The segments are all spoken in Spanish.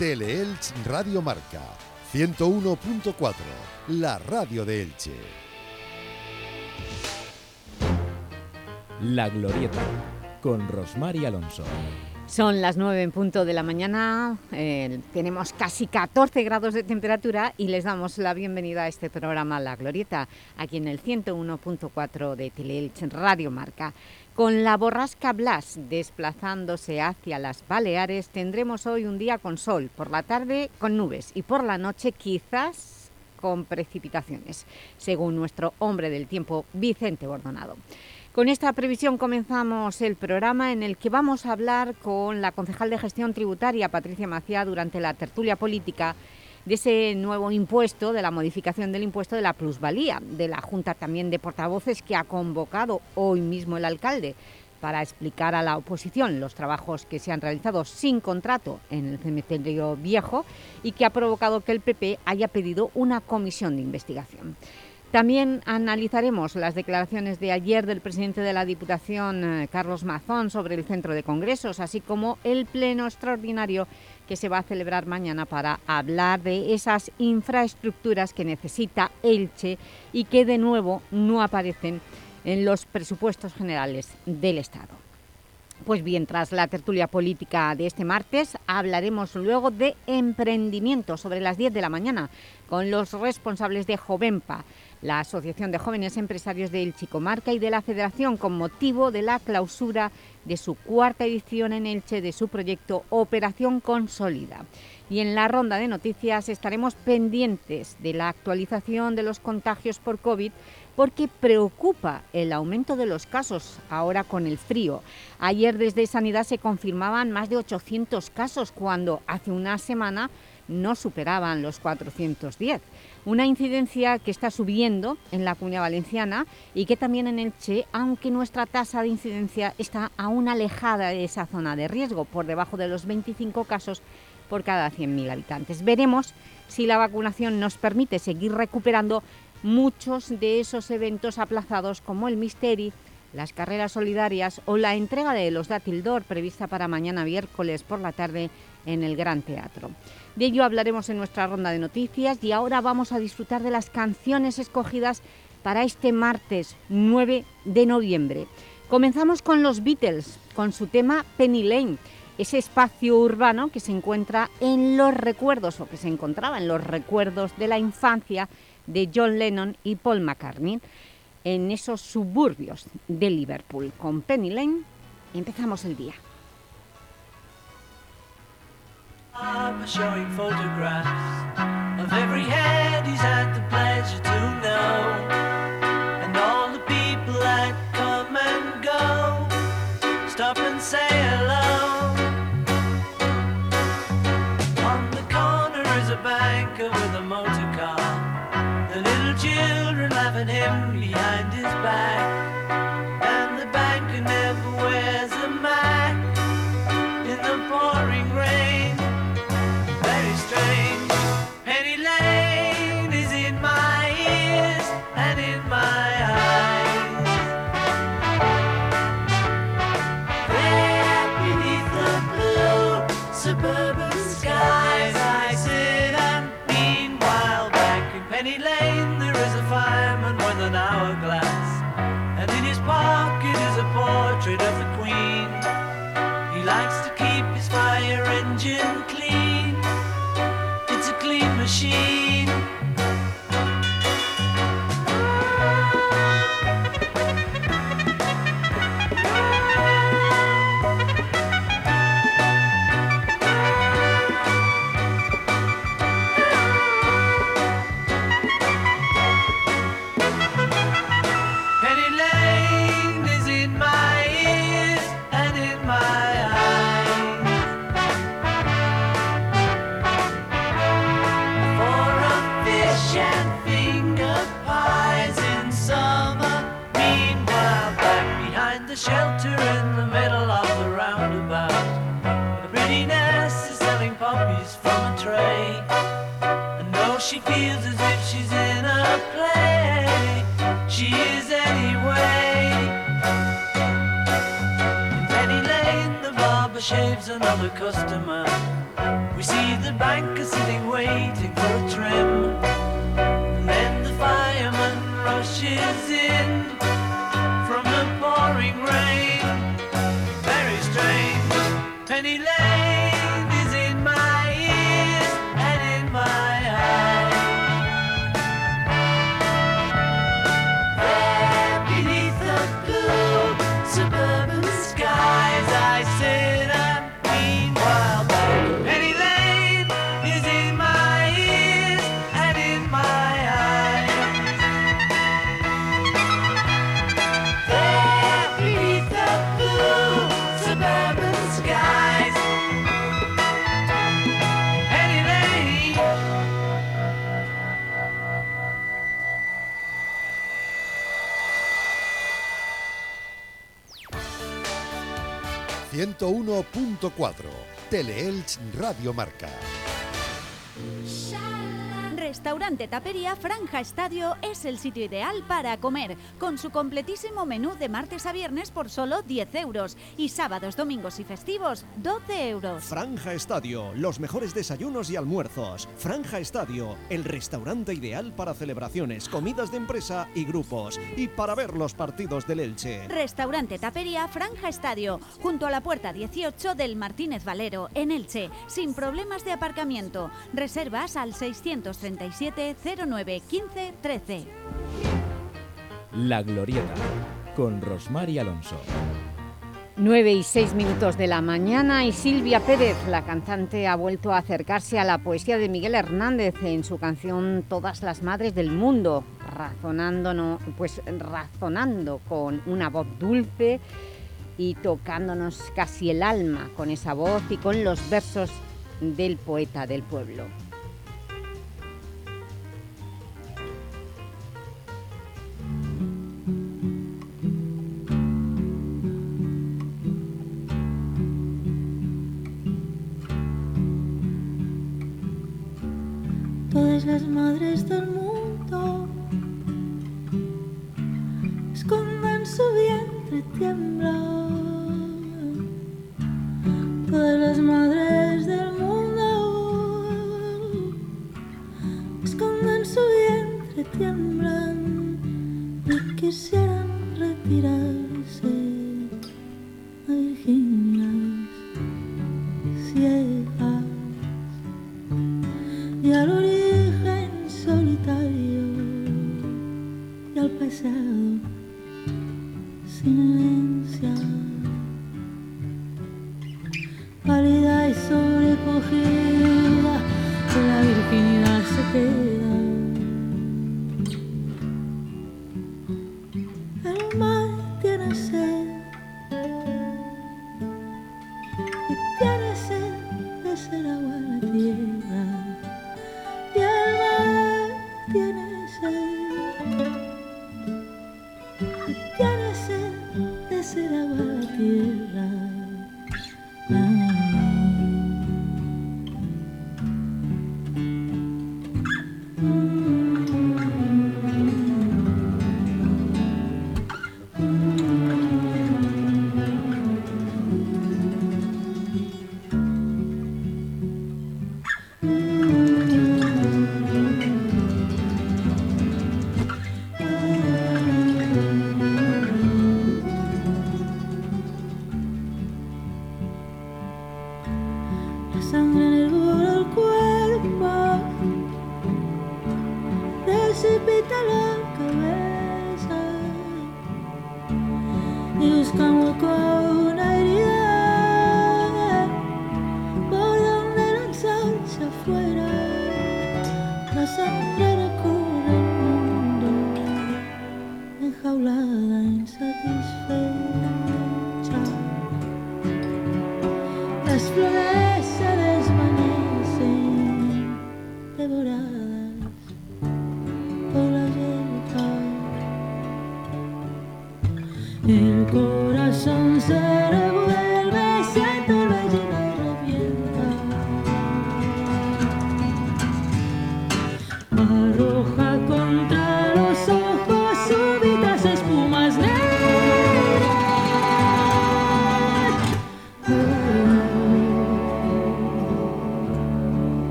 Teleelch Radio Marca 101.4, la radio de Elche. La Glorieta con Rosmar Alonso. Son las 9 en punto de la mañana, eh, tenemos casi 14 grados de temperatura y les damos la bienvenida a este programa La Glorieta, aquí en el 101.4 de Teleelch Radio Marca. Con la borrasca Blas desplazándose hacia las Baleares, tendremos hoy un día con sol, por la tarde con nubes y por la noche quizás con precipitaciones, según nuestro hombre del tiempo, Vicente Bordonado. Con esta previsión comenzamos el programa en el que vamos a hablar con la concejal de Gestión Tributaria, Patricia Maciá, durante la tertulia política de ese nuevo impuesto, de la modificación del impuesto de la plusvalía, de la Junta también de Portavoces que ha convocado hoy mismo el alcalde para explicar a la oposición los trabajos que se han realizado sin contrato en el cementerio viejo y que ha provocado que el PP haya pedido una comisión de investigación. También analizaremos las declaraciones de ayer del presidente de la Diputación, eh, Carlos Mazón, sobre el centro de congresos, así como el pleno extraordinario que se va a celebrar mañana para hablar de esas infraestructuras que necesita Elche y que de nuevo no aparecen en los presupuestos generales del Estado. Pues bien, tras la tertulia política de este martes, hablaremos luego de emprendimiento sobre las 10 de la mañana con los responsables de Jovenpa, la Asociación de Jóvenes Empresarios de Elchicomarca y de la Federación con motivo de la clausura de su cuarta edición en Elche de su proyecto Operación Consolida. Y en la ronda de noticias estaremos pendientes de la actualización de los contagios por COVID porque preocupa el aumento de los casos ahora con el frío. Ayer desde Sanidad se confirmaban más de 800 casos cuando hace una semana no superaban los 410. Una incidencia que está subiendo en la Comunidad Valenciana y que también en Elche, aunque nuestra tasa de incidencia está aún alejada de esa zona de riesgo, por debajo de los 25 casos por cada 100.000 habitantes. Veremos si la vacunación nos permite seguir recuperando muchos de esos eventos aplazados como el Misteri, las carreras solidarias o la entrega de los Datildor prevista para mañana miércoles por la tarde en el Gran Teatro. De ello hablaremos en nuestra ronda de noticias y ahora vamos a disfrutar de las canciones escogidas para este martes 9 de noviembre. Comenzamos con los Beatles, con su tema Penny Lane, ese espacio urbano que se encuentra en los recuerdos, o que se encontraba en los recuerdos de la infancia de John Lennon y Paul McCartney, en esos suburbios de Liverpool. Con Penny Lane empezamos el día. Showing photographs of every head he's had the pleasure to know, and all the people that come and go stop and say hello. Teleelch Radio Marca. Restaurante Tapería Franja Estadio es el sitio ideal para comer, con su completísimo menú de martes a viernes por solo 10 euros y sábados, domingos y festivos 12 euros. Franja Estadio, los mejores desayunos y almuerzos. Franja Estadio, el restaurante ideal para celebraciones, comidas de empresa y grupos, y para ver los partidos del Elche. Restaurante Tapería Franja Estadio, junto a la puerta 18 del Martínez Valero, en Elche, sin problemas de aparcamiento. Reservas al 637 09 15 13. La Glorieta, con Rosmar y Alonso. 9 y 6 minutos de la mañana y Silvia Pérez, la cantante, ha vuelto a acercarse a la poesía de Miguel Hernández en su canción Todas las madres del mundo, razonando, no- pues, razonando con una voz dulce y tocándonos casi el alma con esa voz y con los versos del poeta del pueblo. Todas las madres del mundo escondan su vientre, tiembla.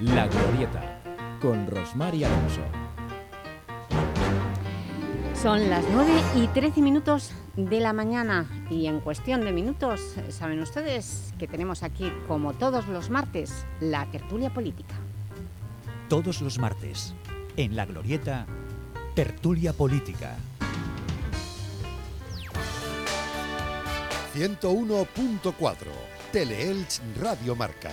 La Glorieta, con Rosmar y Alonso. Son las 9 y 13 minutos de la mañana y en cuestión de minutos saben ustedes que tenemos aquí, como todos los martes, la tertulia política. Todos los martes, en La Glorieta, Tertulia Política. 101.4 Teleelch Radio Marca.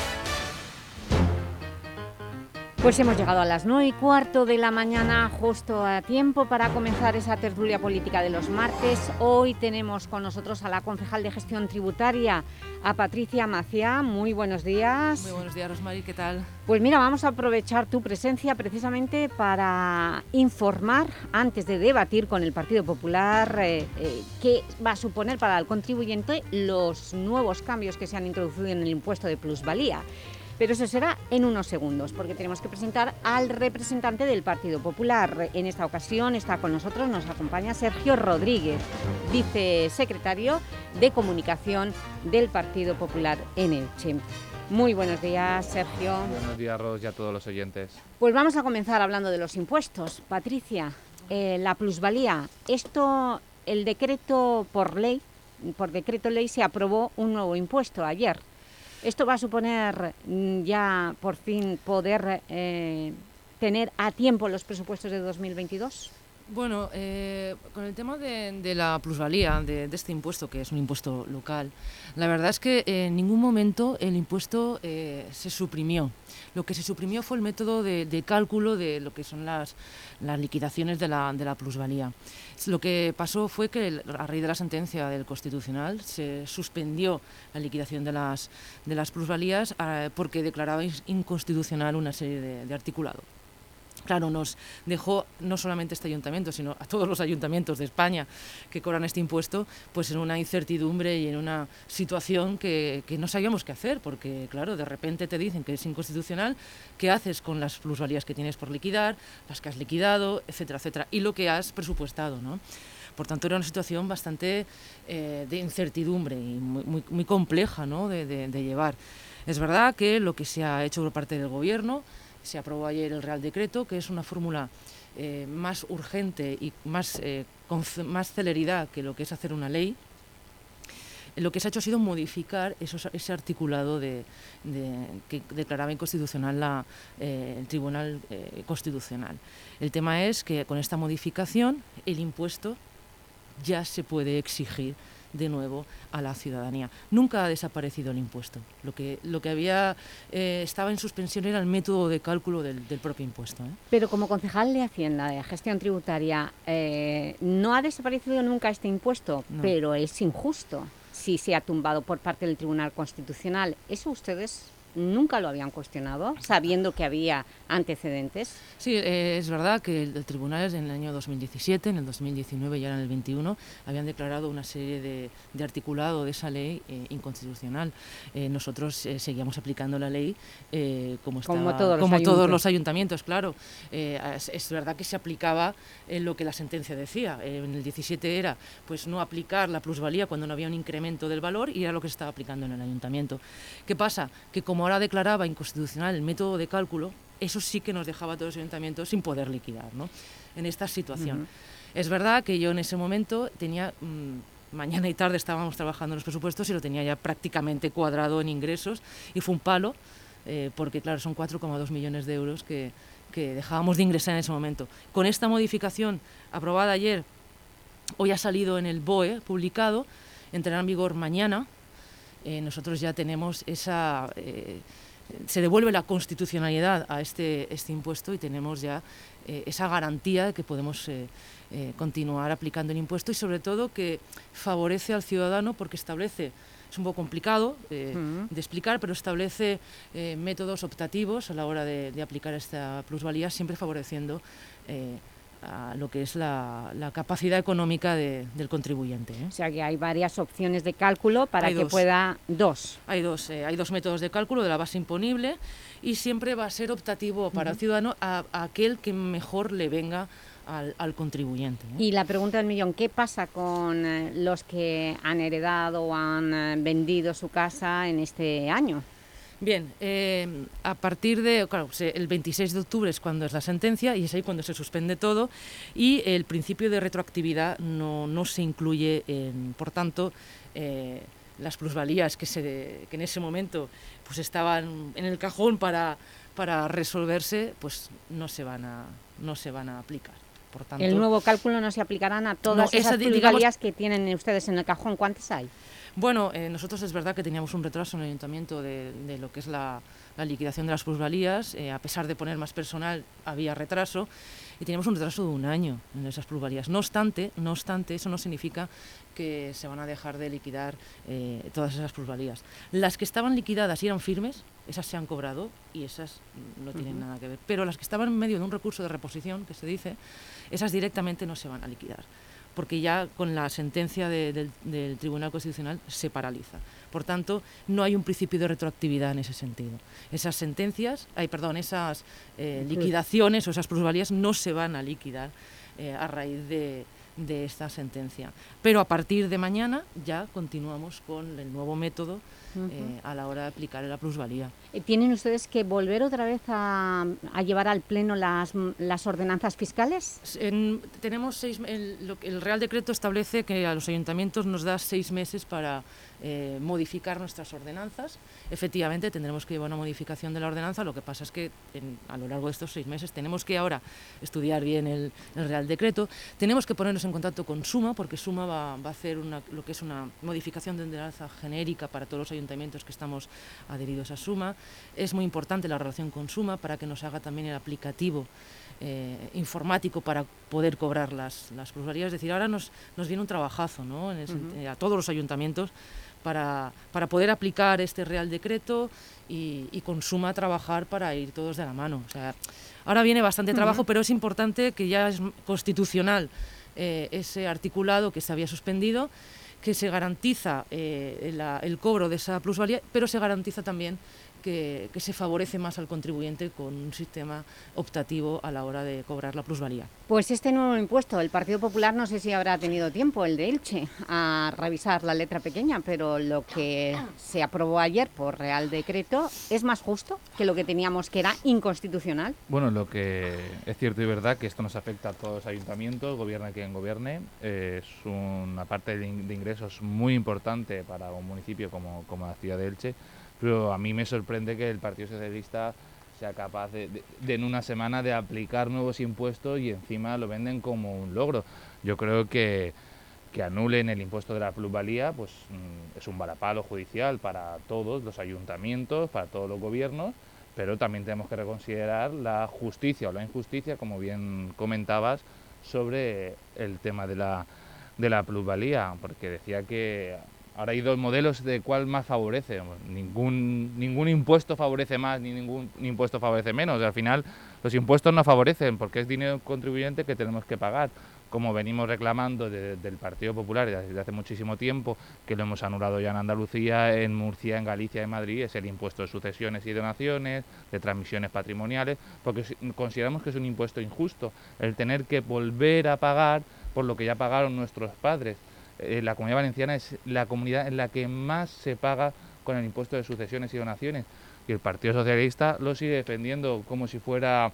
Pues hemos llegado a las 9 y cuarto de la mañana, justo a tiempo para comenzar esa tertulia política de los martes. Hoy tenemos con nosotros a la concejal de gestión tributaria, a Patricia Maciá. Muy buenos días. Muy buenos días, Rosmary, ¿qué tal? Pues mira, vamos a aprovechar tu presencia precisamente para informar, antes de debatir con el Partido Popular, eh, eh, qué va a suponer para el contribuyente los nuevos cambios que se han introducido en el impuesto de plusvalía. Pero eso será en unos segundos, porque tenemos que presentar al representante del Partido Popular. En esta ocasión está con nosotros, nos acompaña Sergio Rodríguez, vicesecretario de Comunicación del Partido Popular en Elche. Muy buenos días, Sergio. Buenos días, Ros, y a todos los oyentes. Pues vamos a comenzar hablando de los impuestos. Patricia, eh, la plusvalía. Esto, el decreto por ley, por decreto ley se aprobó un nuevo impuesto ayer. ¿Esto va a suponer mm, ya por fin poder eh, tener a tiempo los presupuestos de 2022? Bueno, eh, con el tema de, la plusvalía, de, este impuesto, que es un impuesto local, la verdad es que en ningún momento el impuesto eh, se suprimió. Lo que se suprimió fue el método de, cálculo de lo que son las, las liquidaciones de la plusvalía. Lo que pasó fue que a raíz de la sentencia del Constitucional se suspendió la liquidación de las, de las plusvalías eh, porque declaraba inconstitucional una serie de, de articulado. Claro, nos dejó no solamente este ayuntamiento, sino a todos los ayuntamientos de España que cobran este impuesto, pues en una incertidumbre y en una situación que, no sabíamos qué hacer, porque claro, de repente te dicen que es inconstitucional, ¿qué haces con las plusvalías que tienes por liquidar, las que has liquidado, etcétera, etcétera, y lo que has presupuestado, ¿no? Por tanto, era una situación bastante eh, de incertidumbre y muy, compleja ¿no? de, de- de llevar. Es verdad que lo que se ha hecho por parte del Gobierno, se aprobó ayer el Real Decreto, que es una fórmula eh, más urgente y más, eh, con más celeridad que lo que es hacer una ley. Lo que se ha hecho ha sido modificar ese articulado de, de- que declaraba inconstitucional la, eh, el Tribunal Constitucional. El tema es que con esta modificación el impuesto ya se puede exigir de nuevo a la ciudadanía. Nunca ha desaparecido el impuesto. Lo que, lo que había, eh, estaba en suspensión era el método de cálculo del, del propio impuesto. ¿eh? Pero como concejal de Hacienda, de Gestión Tributaria, eh, no ha desaparecido nunca este impuesto, No. pero es injusto si se ha tumbado por parte del Tribunal Constitucional. ¿Eso ustedes nunca lo habían cuestionado, sabiendo que había antecedentes? Sí, eh, es verdad que el, el tribunal en el año 2017, en el 2019 y ahora en el 21 habían declarado una serie de, de articulado de esa ley eh, inconstitucional. Eh, nosotros seguíamos aplicando la ley como, Como todos los todos ayuntamientos, claro. Es, es verdad que se aplicaba lo que la sentencia decía. En el 17 era pues no aplicar la plusvalía cuando no había un incremento del valor y era lo que se estaba aplicando en el ayuntamiento. ¿Qué pasa? Que como ahora declaraba inconstitucional el método de cálculo, eso sí que nos dejaba a todos los ayuntamientos sin poder liquidar, ¿no? En esta situación. Ujú. Es verdad que yo en ese momento tenía, mm, mañana y tarde estábamos trabajando en los presupuestos y lo tenía ya prácticamente cuadrado en ingresos y fue un palo, eh, porque claro, son 4,2 millones de euros que, que dejábamos de ingresar en ese momento. Con esta modificación aprobada ayer, hoy ha salido en el BOE publicado, entrará en vigor mañana, eh, nosotros ya tenemos esa... eh, se devuelve la constitucionalidad a este, este impuesto y tenemos ya eh, esa garantía de que podemos eh, eh, continuar aplicando el impuesto y sobre todo que favorece al ciudadano porque establece, es un poco complicado de explicar, pero establece métodos optativos a la hora de, de aplicar esta plusvalía, siempre favoreciendo a lo que es la, la capacidad económica de- del contribuyente. ¿eh? O sea que hay varias opciones de cálculo para Hay que dos. pueda... Dos. Hay dos, eh, hay dos métodos de cálculo de la base imponible y siempre va a ser optativo para el ciudadano a, a aquel que mejor le venga al, al contribuyente. Y la pregunta del millón, ¿qué pasa con eh, los que han heredado o han eh, vendido su casa en este año? Bien, eh, a partir de, claro, se- el 26 de octubre es cuando es la sentencia y es ahí cuando se suspende todo y el principio de retroactividad no, no se incluye, en, por tanto, eh, las plusvalías que, se, que en ese momento pues estaban en el cajón para, para resolverse, pues no se van a, no se van a aplicar. Por tanto, El nuevo cálculo no se aplicarán a todas No, esa, esas digamos- plusvalías que tienen ustedes en el cajón. ¿Cuántas hay? Bueno, eh, nosotros es verdad que teníamos un retraso en el ayuntamiento de, de lo que es la, la liquidación de las plusvalías. eh, a pesar de poner más personal, había retraso y teníamos un retraso de un año en esas plusvalías. No obstante, no obstante, eso no significa que se van a dejar de liquidar eh, todas esas plusvalías. Las que estaban liquidadas y eran firmes, esas se han cobrado y esas no tienen nada que ver. Pero las que estaban en medio de un recurso de reposición, que se dice, esas directamente no se van a liquidar porque ya con la sentencia de- del, del Tribunal Constitucional se paraliza. Por tanto, no hay un principio de retroactividad en ese sentido. Esas sentencias, ay, perdón, esas eh, liquidaciones o esas plusvalías no se van a liquidar eh, a raíz de, de esta sentencia. Pero a partir de mañana ya continuamos con el nuevo método eh, a la hora de aplicar la plusvalía. Eh, ¿Tienen ustedes que volver otra vez a, a llevar al Pleno las, las ordenanzas fiscales? En- tenemos seis, el, lo que- el Real Decreto establece que a los ayuntamientos nos da seis meses para eh, modificar nuestras ordenanzas. Efectivamente, tendremos que llevar una modificación de la ordenanza. Lo que pasa es que en- a lo largo de estos seis meses tenemos que ahora estudiar bien el, el Real Decreto. Tenemos que ponernos en contacto con Suma, porque Suma va, va a hacer una- lo que es una modificación de ordenanza genérica para todos los ayuntamientos que estamos adheridos a Suma. Es muy importante la relación con Suma para que nos haga también el aplicativo eh, informático para poder cobrar las, las plusvalías. Es decir, ahora nos, nos viene un trabajazo ¿no? En el eh, a todos los ayuntamientos para, para poder aplicar este Real Decreto y, y con Suma trabajar para ir todos de la mano. O sea, ahora viene bastante trabajo, pero es importante que ya es constitucional eh, ese articulado que se había suspendido, que se garantiza eh, la- el cobro de esa plusvalía, pero se garantiza también que, que se favorece más al contribuyente con un sistema optativo a la hora de cobrar la plusvalía. Pues este nuevo impuesto, el Partido Popular no sé si habrá tenido tiempo, el de Elche, a revisar la letra pequeña, pero lo que se aprobó ayer por Real Decreto es más justo que lo que teníamos que era inconstitucional. Bueno, lo que es cierto y verdad que esto nos afecta a todos los ayuntamientos, gobierne quien gobierne. eh, es una parte de, in- de ingresos muy importante para un municipio como, como la ciudad de Elche, pero a mí me sorprende que el Partido Socialista sea capaz de, en una semana de aplicar nuevos impuestos y encima lo venden como un logro. Yo creo que que anulen el impuesto de la plusvalía, pues mm, es un varapalo judicial para todos los ayuntamientos, para todos los gobiernos, pero también tenemos que reconsiderar la justicia o la injusticia, como bien comentabas, sobre el tema de la, de la plusvalía, porque decía que ahora hay dos modelos de cuál más favorece. Ningún, ningún impuesto favorece más ni ningún impuesto favorece menos. Al final los impuestos no favorecen porque es dinero contribuyente que tenemos que pagar como venimos reclamando de- del Partido Popular desde hace muchísimo tiempo, que lo hemos anulado ya en Andalucía, en Murcia, en Galicia, en Madrid, es el impuesto de sucesiones y donaciones, de transmisiones patrimoniales, porque si- consideramos que es un impuesto injusto el tener que volver a pagar por lo que ya pagaron nuestros padres. Eh, la Comunidad Valenciana es la comunidad en la que más se paga con el impuesto de sucesiones y donaciones, y el Partido Socialista lo sigue defendiendo como si fuera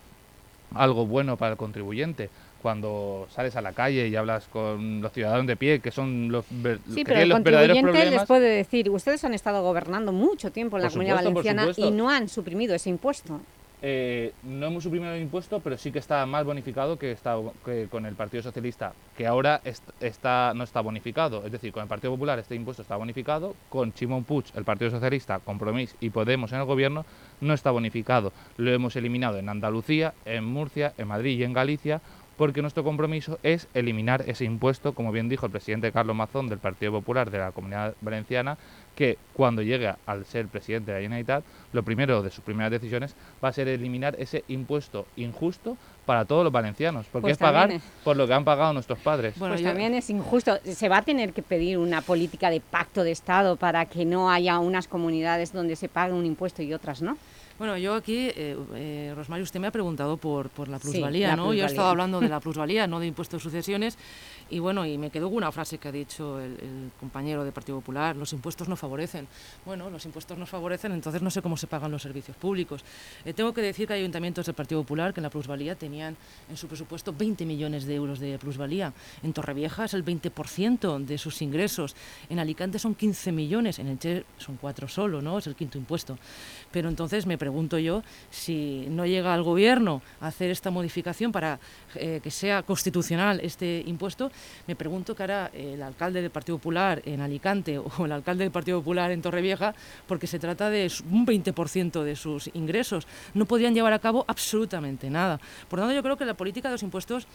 algo bueno para el contribuyente. Cuando sales a la calle y hablas con los ciudadanos de pie, que son los, ver- Sí, pero el los verdaderos les puede decir, ustedes han estado gobernando mucho tiempo en la Por Comunidad supuesto, Valenciana y no han suprimido ese impuesto. Eh, no hemos suprimido el impuesto, pero sí que está más bonificado que, está, con el Partido Socialista, que ahora est- está, no está bonificado. Es decir, con el Partido Popular este impuesto está bonificado, con Chimón Puig, el Partido Socialista, Compromís y Podemos en el gobierno no está bonificado. Lo hemos eliminado en Andalucía, en Murcia, en Madrid y en Galicia, porque nuestro compromiso es eliminar ese impuesto, como bien dijo el presidente Carlos Mazón del Partido Popular de la Comunidad Valenciana, que cuando llegue al ser presidente de la Generalitat, lo primero de sus primeras decisiones va a ser eliminar ese impuesto injusto para todos los valencianos, porque Pues es pagar por lo que han pagado nuestros padres. pues también es injusto. Se va a tener que pedir una política de pacto de Estado para que no haya unas comunidades donde se pague un impuesto y otras no. Bueno, yo aquí, eh, eh, Rosmario, usted me ha preguntado por, por la Sí, plusvalía, la ¿no? Yo he estado hablando de la plusvalía, no de impuestos de sucesiones, y bueno, y me quedó una frase que ha dicho el, compañero del Partido Popular, los impuestos no favorecen. Bueno, los impuestos nos favorecen, entonces no sé cómo se pagan los servicios públicos. Eh, tengo que decir que hay ayuntamientos del Partido Popular que en la plusvalía tenían en su presupuesto 20 millones de euros de plusvalía. En Torrevieja es el 20% de sus ingresos. En Alicante son 15 millones, en Elche son cuatro solo, ¿no? Es el quinto impuesto. Pero entonces me pregunto yo si no llega al gobierno a hacer esta modificación para eh, que sea constitucional este impuesto, me pregunto qué hará el alcalde del Partido Popular en Alicante o el alcalde del Partido Popular en Torrevieja, porque se trata de un 20% de sus ingresos. No podrían llevar a cabo absolutamente nada. Por lo tanto, yo creo que la política de los impuestos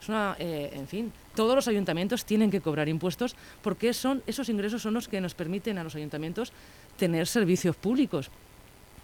es una, eh, en fin, todos los ayuntamientos tienen que cobrar impuestos porque son, esos ingresos son los que nos permiten a los ayuntamientos tener servicios públicos.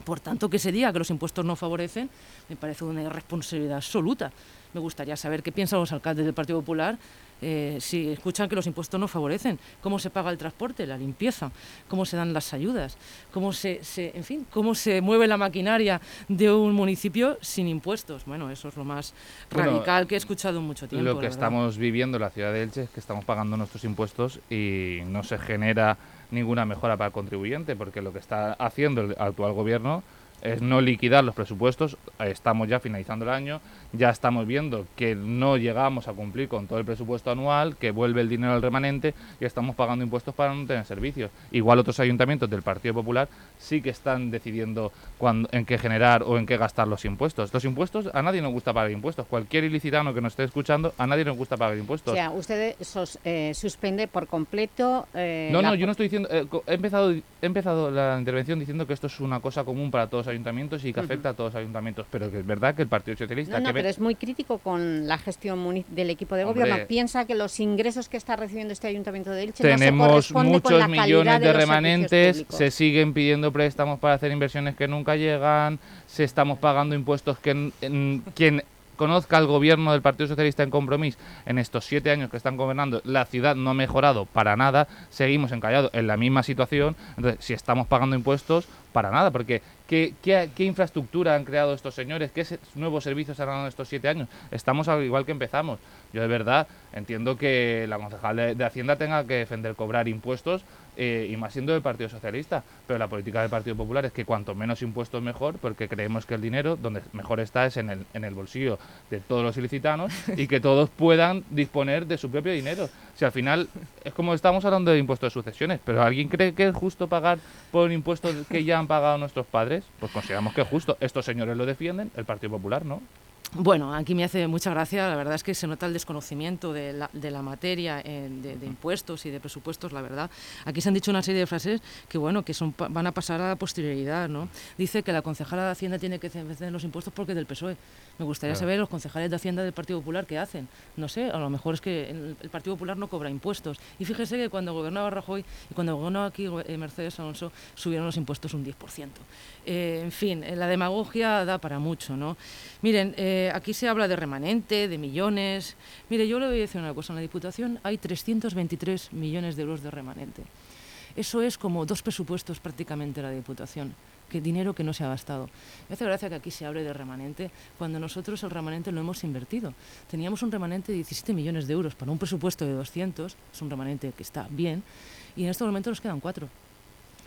Por tanto, que se diga que los impuestos no favorecen me parece una irresponsabilidad absoluta. Me gustaría saber qué piensan los alcaldes del Partido Popular eh, si escuchan que los impuestos no favorecen, cómo se paga el transporte, la limpieza, cómo se dan las ayudas, cómo se, se- en fin, cómo se mueve la maquinaria de un municipio sin impuestos. Bueno, eso es lo más Bueno, radical que he escuchado en mucho tiempo. Lo que estamos viviendo en la ciudad de Elche es que estamos pagando nuestros impuestos y no se genera ninguna mejora para el contribuyente, porque lo que está haciendo el actual gobierno es no liquidar los presupuestos. Eh, Estamos ya finalizando el año, ya estamos viendo que no llegamos a cumplir con todo el presupuesto anual, que vuelve el dinero al remanente y estamos pagando impuestos para no tener servicios. Igual otros ayuntamientos del Partido Popular sí que están decidiendo cuándo- en qué generar o en qué gastar los impuestos. Los impuestos, a nadie nos gusta pagar impuestos. Cualquier ilicitano que nos esté escuchando, a nadie nos gusta pagar impuestos. O sea, usted sos- eh, suspende por completo... eh, No, no, yo no estoy diciendo. eh, he, empezado, he empezado la intervención diciendo que esto es una cosa común para todos ayuntamientos y que afecta a todos los ayuntamientos, pero que es verdad que el Partido Socialista. No, no, que ve- pero es muy crítico con la gestión del equipo de Hombre. gobierno. Piensa que los ingresos que está recibiendo este ayuntamiento de Elche no se Tenemos con la muchos millones de, remanentes, se siguen pidiendo préstamos para hacer inversiones que nunca llegan, se estamos pagando impuestos que en- en- quien conozca al gobierno del Partido Socialista en compromiso en estos siete años que están gobernando, la ciudad no ha mejorado para nada, seguimos encallados en la misma situación, entonces si estamos pagando impuestos, para nada, porque ¿qué, qué, qué infraestructura han creado estos señores? ¿Qué nuevos servicios han dado en estos siete años? Estamos al igual que empezamos. Yo de verdad entiendo que la concejal de, de Hacienda tenga que defender cobrar impuestos eh, y más siendo del Partido Socialista, pero la política del Partido Popular es que cuanto menos impuestos mejor, porque creemos que el dinero donde mejor está es en el, en el bolsillo de todos los ilicitanos y que todos puedan disponer de su propio dinero. Si al final es como estamos hablando de impuestos de sucesiones, pero ¿alguien cree que es justo pagar por un impuesto que ya han pagado nuestros padres? Pues consideramos que es justo. Estos señores lo defienden, el Partido Popular no. Bueno, aquí me hace mucha gracia, la verdad es que se nota el desconocimiento de la, de la materia eh, de, de impuestos y de presupuestos, la verdad. Aquí se han dicho una serie de frases que, bueno, que son, van a pasar a la posterioridad, ¿no? Dice que la concejala de Hacienda tiene que defender los impuestos porque es del PSOE. Me gustaría Claro. saber los concejales de Hacienda del Partido Popular qué hacen. No sé, a lo mejor es que el, el Partido Popular no cobra impuestos. Y fíjese que cuando gobernaba Rajoy y cuando gobernó aquí eh, Mercedes Alonso, subieron los impuestos un 10%. Eh, en fin, eh, la demagogia da para mucho, ¿no? Miren, aquí se habla de remanente, de millones. Mire, yo le voy a decir una cosa, en la Diputación hay 323 millones de euros de remanente. Eso es como dos presupuestos prácticamente la Diputación, que dinero que no se ha gastado. Me hace gracia que aquí se hable de remanente cuando nosotros el remanente lo hemos invertido. Teníamos un remanente de 17 millones de euros para un presupuesto de 200, es un remanente que está bien, y en este momento nos quedan cuatro.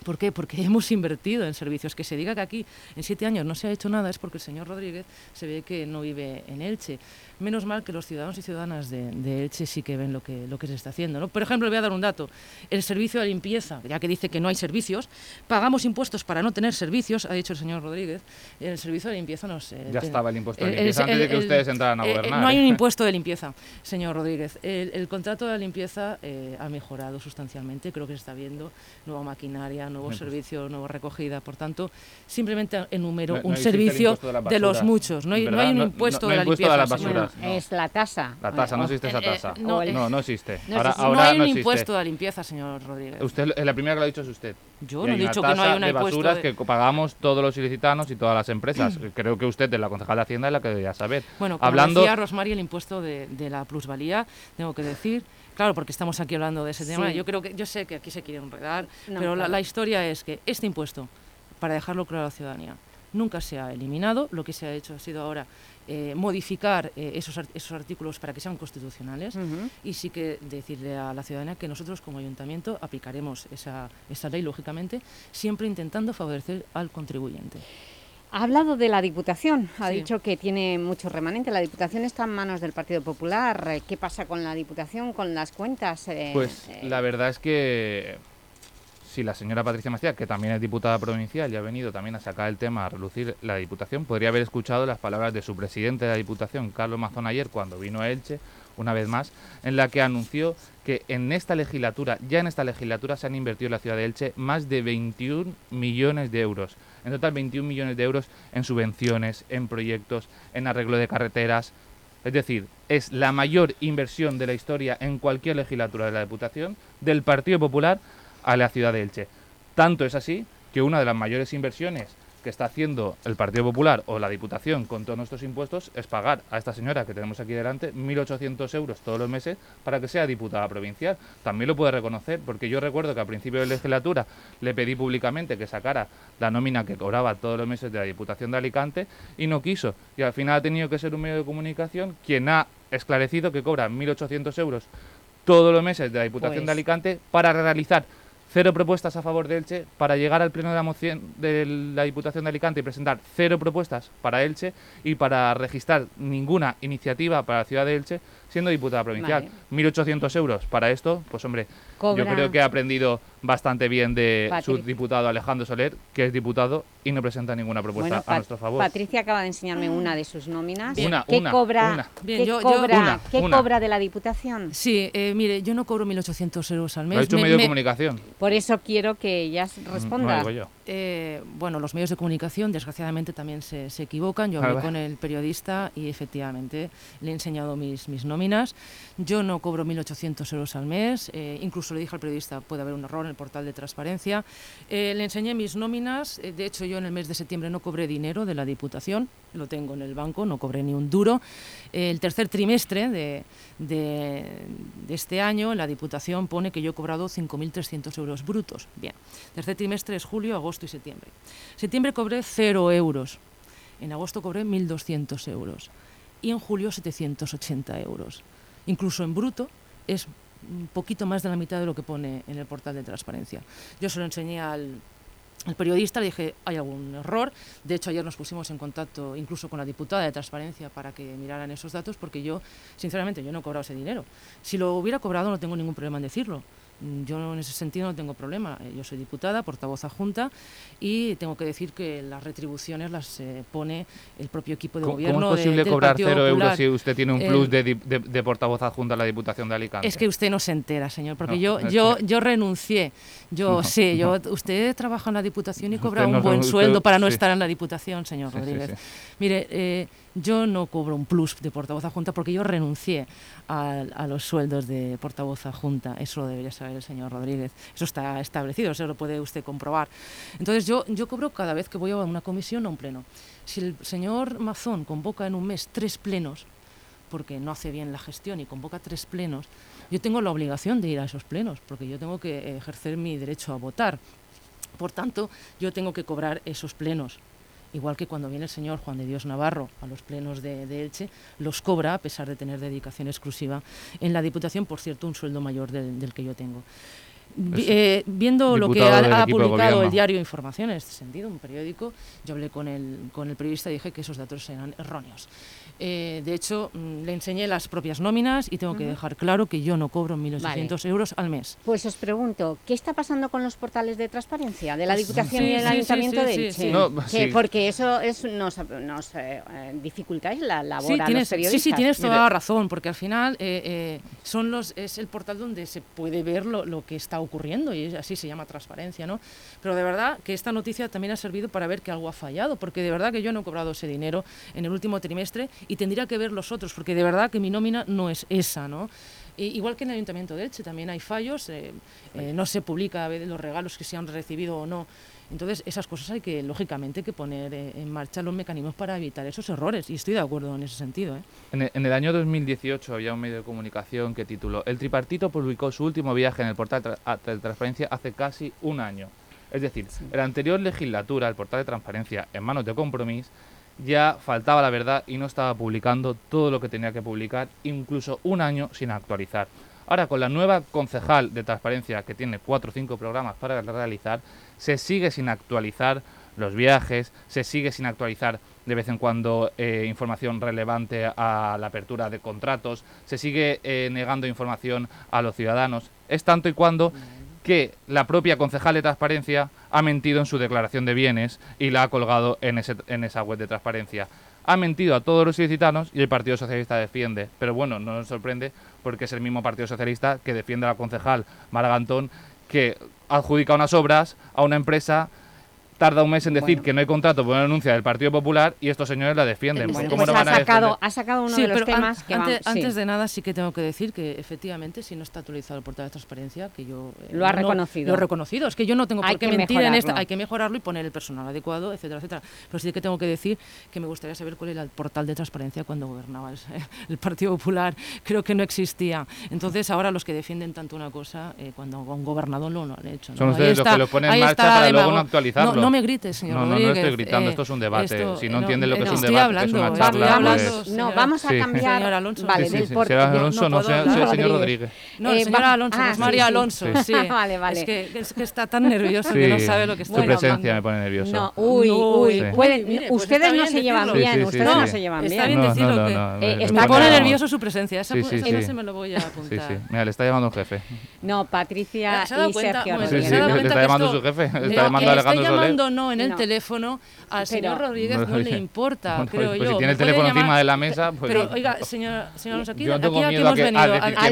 ¿Por qué? Porque hemos invertido en servicios. Que se diga que aquí en siete años no se ha hecho nada es porque el señor Rodríguez se ve que no vive en Elche. Menos mal que los ciudadanos y ciudadanas de, de Elche sí que ven lo que, lo que se está haciendo. ¿no? Por ejemplo, le voy a dar un dato. El servicio de limpieza, ya que dice que no hay servicios, pagamos impuestos para no tener servicios, ha dicho el señor Rodríguez. El servicio de limpieza nos... eh, Ya ten- estaba el impuesto de limpieza el- antes de que ustedes entraran a eh, eh, gobernar. No hay ¿eh? un impuesto de limpieza, señor Rodríguez. El, el contrato de limpieza eh, ha mejorado sustancialmente, creo que se está viendo. Nueva maquinaria, nuevos Bien, pues. servicios, nueva recogida. Por tanto, simplemente enumero No- un servicio de los muchos. No hay, hay un No- impuesto no- de la impuesto limpieza. de. Bueno, Es la tasa. La tasa, no existe esa Eh, eh, tasa. no, eh, no, no existe. no ahora no hay un impuesto de la limpieza, señor Rodríguez. Usted, eh, la primera que lo ha dicho es usted. Yo Y no he una dicho que no hay un de impuesto basuras de- que pagamos todos los ilicitanos y todas las empresas. Creo que usted, de la concejal de Hacienda, es la que debería saber. Bueno, como Hablando, decía Rosmary, el impuesto de, de la plusvalía, tengo que decir, claro, porque estamos aquí hablando de ese tema, Sí. yo creo que, yo sé que aquí se quiere enredar, No, pero la, claro. la historia es que este impuesto, para dejarlo claro a la ciudadanía, nunca se ha eliminado, lo que se ha hecho ha sido ahora eh, modificar eh, esos, esos artículos para que sean constitucionales y sí que decirle a la ciudadanía que nosotros como ayuntamiento aplicaremos esa, esa ley, lógicamente, siempre intentando favorecer al contribuyente. Ha hablado de la Diputación, ha Sí. dicho que tiene mucho remanente. La Diputación está en manos del Partido Popular. Eh, ¿Qué pasa con la Diputación, con las cuentas? Eh, pues eh, la verdad es que si la señora Patricia Macías, que también es diputada provincial y ha venido también a sacar el tema, a relucir la Diputación, podría haber escuchado las palabras de su presidente de la Diputación, Carlos Mazón, ayer, cuando vino a Elche, una vez más, en la que anunció que en esta legislatura, ya en esta legislatura, se han invertido en la ciudad de Elche más de 21 millones de euros. En total, 21 millones de euros en subvenciones, en proyectos, en arreglo de carreteras. Es decir, es la mayor inversión de la historia en cualquier legislatura de la Diputación del Partido Popular a la ciudad de Elche. Tanto es así que una de las mayores inversiones que está haciendo el Partido Popular o la Diputación con todos nuestros impuestos es pagar a esta señora que tenemos aquí delante 1.800 euros todos los meses para que sea diputada provincial. También lo puede reconocer, porque yo recuerdo que a principio de legislatura le pedí públicamente que sacara la nómina que cobraba todos los meses de la Diputación de Alicante y no quiso. Y al final ha tenido que ser un medio de comunicación quien ha esclarecido que cobra 1.800 euros todos los meses de la Diputación Pues- de Alicante para realizar cero propuestas a favor de Elche, para llegar al pleno de la moción de la Diputación de Alicante y presentar cero propuestas para Elche y para registrar ninguna iniciativa para la ciudad de Elche siendo diputada provincial. Vale. 1.800 euros para esto, pues hombre, Cobra- yo creo que ha aprendido bastante bien de su diputado Alejandro Soler, que es diputado y no presenta ninguna propuesta Bueno, a nuestro favor. Patricia acaba de enseñarme una de sus nóminas. Bien. Una, ¿Qué una, cobra, una. Bien, ¿qué yo- yo- cobra, Una, ¿qué una. cobra de la Diputación? Sí, eh, mire, yo no cobro 1.800 euros al mes. Lo ha un Me- medio de comunicación. Por eso quiero que ella Mm, responda. No yo. Eh, bueno, los medios de comunicación desgraciadamente también se, se equivocan. Yo hablé con el periodista y efectivamente le he enseñado mis, mis nóminas. Yo no cobro 1.800 euros al mes. eh, incluso le dije al periodista, puede haber un error en el portal de transparencia. Eh, le enseñé mis nóminas. eh, de hecho, yo en el mes de septiembre no cobré dinero de la Diputación. Lo tengo en el banco, no cobré ni un duro. Eh, el tercer trimestre de, de- de este año, la Diputación pone que yo he cobrado 5.300 euros brutos. Bien, tercer trimestre es julio, agosto y septiembre. Septiembre cobré 0 euros. En agosto cobré 1.200 euros. Y en julio 780 euros. Incluso en bruto es un poquito más de la mitad de lo que pone en el portal de transparencia. Yo se lo enseñé al, al periodista, le dije, hay algún error. De hecho, ayer nos pusimos en contacto incluso con la diputada de Transparencia para que miraran esos datos, porque yo, sinceramente, yo no he cobrado ese dinero. Si lo hubiera cobrado, no tengo ningún problema en decirlo. Mm, Yo en ese sentido no tengo problema. Eh, Yo soy diputada, portavoz adjunta y tengo que decir que las retribuciones las eh, pone el propio equipo de ¿Cómo, gobierno. cómo es posible cobrar cero euros si usted tiene un El- plus de, de- de portavoz adjunta a la Diputación de Alicante? Es que usted no se entera, señor, porque No, yo, yo, yo renuncié. Yo No, sé, yo, no. usted trabaja en la Diputación y cobra un buen usted- sueldo para no sí. estar en la Diputación, señor sí, Rodríguez. sí. Mire, eh, yo no cobro un plus de portavoz adjunta porque yo renuncié a, a los sueldos de portavoz adjunta. Eso lo debería saber el señor Rodríguez. Eso está establecido, eso lo puede usted comprobar. Entonces yo, yo cobro cada vez que voy a una comisión o un pleno. Si el señor Mazón convoca en un mes tres plenos, porque no hace bien la gestión y convoca tres plenos, yo tengo la obligación de ir a esos plenos, porque yo tengo que ejercer mi derecho a votar. Por tanto, yo tengo que cobrar esos plenos. Igual que cuando viene el señor Juan de Dios Navarro a los plenos de, Elche, los cobra a pesar de tener dedicación exclusiva en la Diputación, por cierto, un sueldo mayor del que yo tengo. Vi- eh, viendo lo que ha, ha publicado el diario Información en este sentido, un periódico, yo hablé con el, con el periodista y dije que esos datos eran erróneos. Eh, de hecho, mm, le enseñé las propias nóminas y tengo que Ujú. dejar claro que yo no cobro 1.800 euros al mes. Pues os pregunto, ¿qué está pasando con los portales de transparencia de la Diputación sí, y el sí, Ayuntamiento sí, de sí, Elche? sí. No, Que- sí. Porque eso es, nos, nos eh, dificultáis la labor Sí, a los tienes, sí, periodistas. sí, tienes toda la razón, porque al final eh, eh, son los, es el portal donde se puede ver lo, lo que está ocurriendo y así se llama transparencia, ¿no? Pero de verdad que esta noticia también ha servido para ver que algo ha fallado, porque de verdad que yo no he cobrado ese dinero en el último trimestre y tendría que ver los otros, porque de verdad que mi nómina no es esa, ¿no? Igual que en el Ayuntamiento de Elche también hay fallos, eh, eh, no se publica a veces los regalos que se han recibido o no. Entonces, esas cosas hay que, lógicamente, que poner eh, en marcha los mecanismos para evitar esos errores. Y estoy de acuerdo en ese sentido. ¿eh? En el, en el año 2018 había un medio de comunicación que tituló El tripartito publicó su último viaje en el portal tra- de transparencia hace casi un año. Es decir, en la anterior legislatura, el portal de transparencia en manos de Compromís ya faltaba la verdad y no estaba publicando todo lo que tenía que publicar, incluso un año sin actualizar. Ahora, con la nueva concejal de transparencia que tiene cuatro o cinco programas para realizar, se sigue sin actualizar los viajes, se sigue sin actualizar de vez en cuando eh, información relevante a la apertura de contratos, se sigue eh, negando información a los ciudadanos. Es tanto y cuando que la propia concejal de transparencia ha mentido en su declaración de bienes y la ha colgado en, ese- en esa web de transparencia. Ha mentido a todos los ilicitanos y el Partido Socialista defiende. Pero bueno, no nos sorprende porque es el mismo Partido Socialista que defiende a la concejal Maragantón que adjudica unas obras a una empresa tarda un mes en decir que no hay contrato por una denuncia del Partido Popular y estos señores la defienden. Bueno, ¿Cómo pues no ha van a sacado, defender? ha sacado uno Sí, de los pero an- temas que antes, vamos- sí. antes de nada sí que tengo que decir que efectivamente si no está actualizado el portal de transparencia que yo eh, Lo ha no- reconocido. lo he reconocido es que yo no tengo Hay por qué que mentir en esta hay que mejorarlo y poner el personal adecuado etcétera etcétera pero sí que tengo que decir que me gustaría saber cuál era el portal de transparencia cuando gobernaba el, el Partido Popular creo que no existía entonces ahora los que defienden tanto una cosa eh, cuando han gobernado no lo han hecho ¿no? Son Ahí ustedes los está- que lo ponen en marcha para luego no actualizarlo. no, no me grites señor No, no, no estoy gritando, eh, esto es un debate. esto- Si no entiende lo que es un debate, que es hablando, una estoy charla, hablando, pues- No, vamos a Sí. cambiar. Señor Alonso. Vale, Sí, sí, del sí. por- Señor Alonso, no, sea- sea señor Rodríguez. No, el Eh, señor Alonso, ah, Rosmarie sí, sí. Alonso, sí. Vale, vale. Es que, es que está tan nervioso que no sabe lo que está Tu presencia hablando. me pone nervioso. No, uy, No, uy, pues ustedes no bien se llevan bien, ustedes no se llevan Está bien. bien No, decirlo no, que no, no, no, está me no, pone no. nervioso su presencia. Sí. frase me lo voy a apuntar. sí. Mira, le está llamando un jefe. No, Patricia ¿Se y? Sergio ¿se está llamando su jefe. No, está llamando Alejandro Soler. Llamando no en el No. teléfono al señor Pero- Rodríguez no, No, le importa, Bueno, creo pues yo. si tiene el teléfono llamar- encima de la mesa, pues- Pero, oiga, señor, señor aquí, Yo no tengo aquí, aquí miedo a hemos que- a venido... decir a- llama.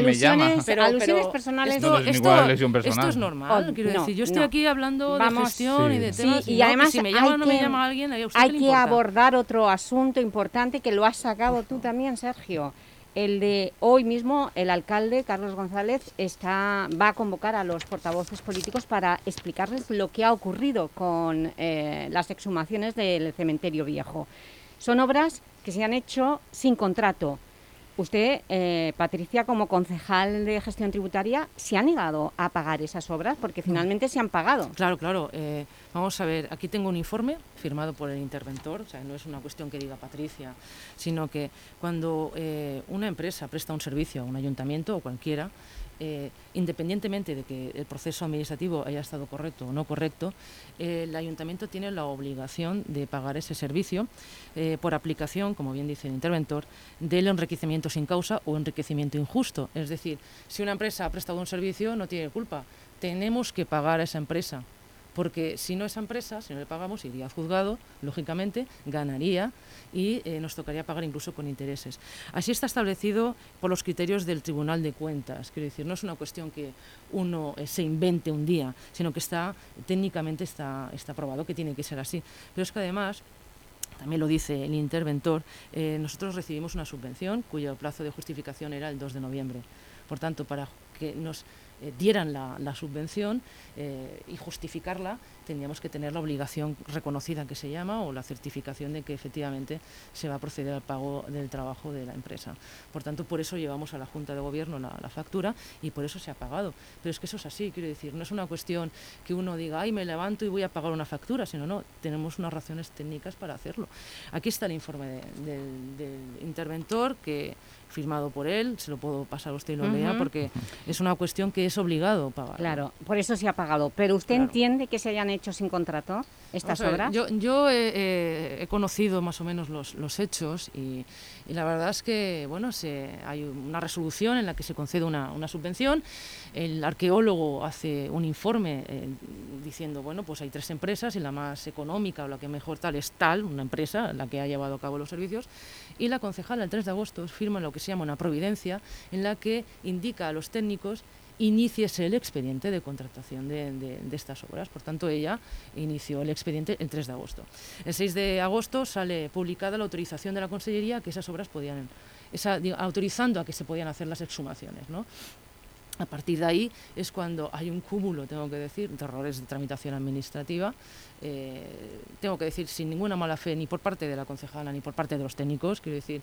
Alusiones, Pero- alusiones personales. Esto no es ninguna lesión personal. Esto es normal, Oh, quiero no, decir. Yo estoy no. aquí hablando de Vamos- gestión y de Sí. temas. Sí, y no, que además si me llama hay o no me que- llama alguien, ¿a usted Hay que abordar otro asunto importante que lo has sacado tú también, Sergio. El de hoy mismo, el alcalde Carlos González está, va a convocar a los portavoces políticos para explicarles lo que ha ocurrido con eh, las exhumaciones del cementerio viejo. Son obras que se han hecho sin contrato. Usted, eh, Patricia, como concejal de gestión tributaria, ¿se ha negado a pagar esas obras? Porque finalmente se han pagado. Claro, claro. eh, vamos a ver, aquí tengo un informe firmado por el interventor, o sea, no es una cuestión que diga Patricia, sino que cuando eh, una empresa presta un servicio a un ayuntamiento o cualquiera, eh, independientemente de que el proceso administrativo haya estado correcto o no correcto, eh, el ayuntamiento tiene la obligación de pagar ese servicio eh, por aplicación, como bien dice el interventor, del enriquecimiento sin causa o enriquecimiento injusto. Es decir, si una empresa ha prestado un servicio, no tiene culpa. Tenemos que pagar a esa empresa porque si no esa empresa, si no le pagamos, iría al juzgado, lógicamente, ganaría y eh, nos tocaría pagar incluso con intereses. Así está establecido por los criterios del Tribunal de Cuentas. Quiero decir, no es una cuestión que uno eh, se invente un día, sino que está técnicamente está, está probado que tiene que ser así. Pero es que además también lo dice el interventor, eh, nosotros recibimos una subvención cuyo plazo de justificación era el 2 de noviembre. Por tanto, para que nos eh, dieran la, subvención eh, y justificarla, tendríamos que tener la obligación reconocida que se llama o la certificación de que efectivamente se va a proceder al pago del trabajo de la empresa. Por tanto, por eso llevamos a la Junta de Gobierno la, la factura y por eso se ha pagado. Pero es que eso es así, quiero decir, no es una cuestión que uno diga, ay, me levanto y voy a pagar una factura, sino no, tenemos unas razones técnicas para hacerlo. Aquí está el informe de- del, del interventor que firmado por él, se lo puedo pasar a usted y lo lea Ujú. porque es una cuestión que es obligado pagar. Claro, por eso se ha pagado. ¿Pero usted Claro. entiende que se hayan hecho sin contrato estas obras? Yo, yo he, he- he conocido más o menos los, los hechos y, y la verdad es que bueno, se, hay una resolución en la que se concede una, una subvención. El arqueólogo hace un informe eh, diciendo, bueno, pues hay tres empresas y la más económica o la que mejor tal es tal, una empresa, la que ha llevado a cabo los servicios. Y la concejala el 3 de agosto firma lo que se llama una providencia en la que indica a los técnicos iniciese el expediente de contratación de, de- estas obras. Por tanto, ella inició el expediente el 3 de agosto. El 6 de agosto sale publicada la autorización de la Consellería que esas obras podían, autorizando a que se podían hacer las exhumaciones. ¿no? A partir de ahí es cuando hay un cúmulo, tengo que decir, de errores de tramitación administrativa. eh, tengo que decir, sin ninguna mala fe, ni por parte de la concejala ni por parte de los técnicos. Quiero decir,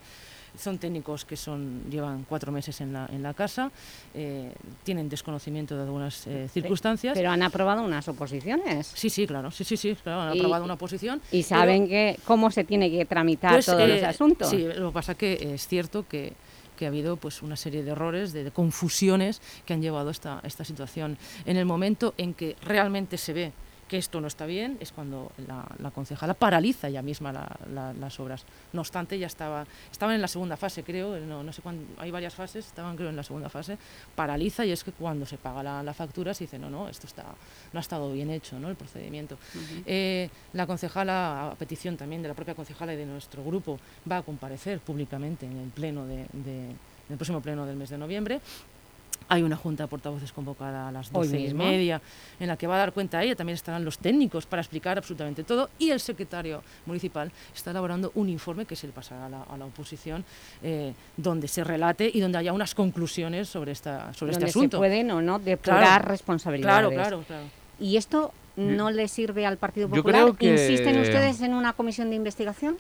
son técnicos que son, llevan cuatro meses en la, en la casa, eh, tienen desconocimiento de algunas eh, circunstancias. Pero han aprobado unas oposiciones. Sí, sí, claro, sí, sí, sí, claro, han Y- aprobado una oposición. Y pero- saben que cómo se tiene que tramitar pues, todos los eh, asuntos. Sí, lo que pasa que es cierto que, que ha habido pues una serie de errores, de, de confusiones que han llevado a esta, esta situación. En el momento en que realmente se ve que esto no está bien, es cuando la, la concejala paraliza ya misma la- la- las obras. No obstante, ya estaba, estaban en la segunda fase, creo, no, no sé cuándo, hay varias fases, estaban creo en la segunda fase, paraliza y es que cuando se paga la, la factura se dice, no, no, esto está, no ha estado bien hecho, ¿no? el procedimiento. Eh, la concejala, a petición también de la propia concejala y de nuestro grupo, va a comparecer públicamente en el pleno de, de- en el próximo pleno del mes de noviembre Hay una junta de portavoces convocada a las 12 y media en la que va a dar cuenta ella. También estarán los técnicos para explicar absolutamente todo. Y el secretario municipal está elaborando un informe que se le pasará a la, a la oposición eh, donde se relate y donde haya unas conclusiones sobre, esta, sobre donde este asunto. se pueden o no depurar Claro, responsabilidades. Claro, claro, claro. ¿Y esto no le sirve al Partido Yo Popular? creo que- ¿Insisten ustedes en una comisión de investigación?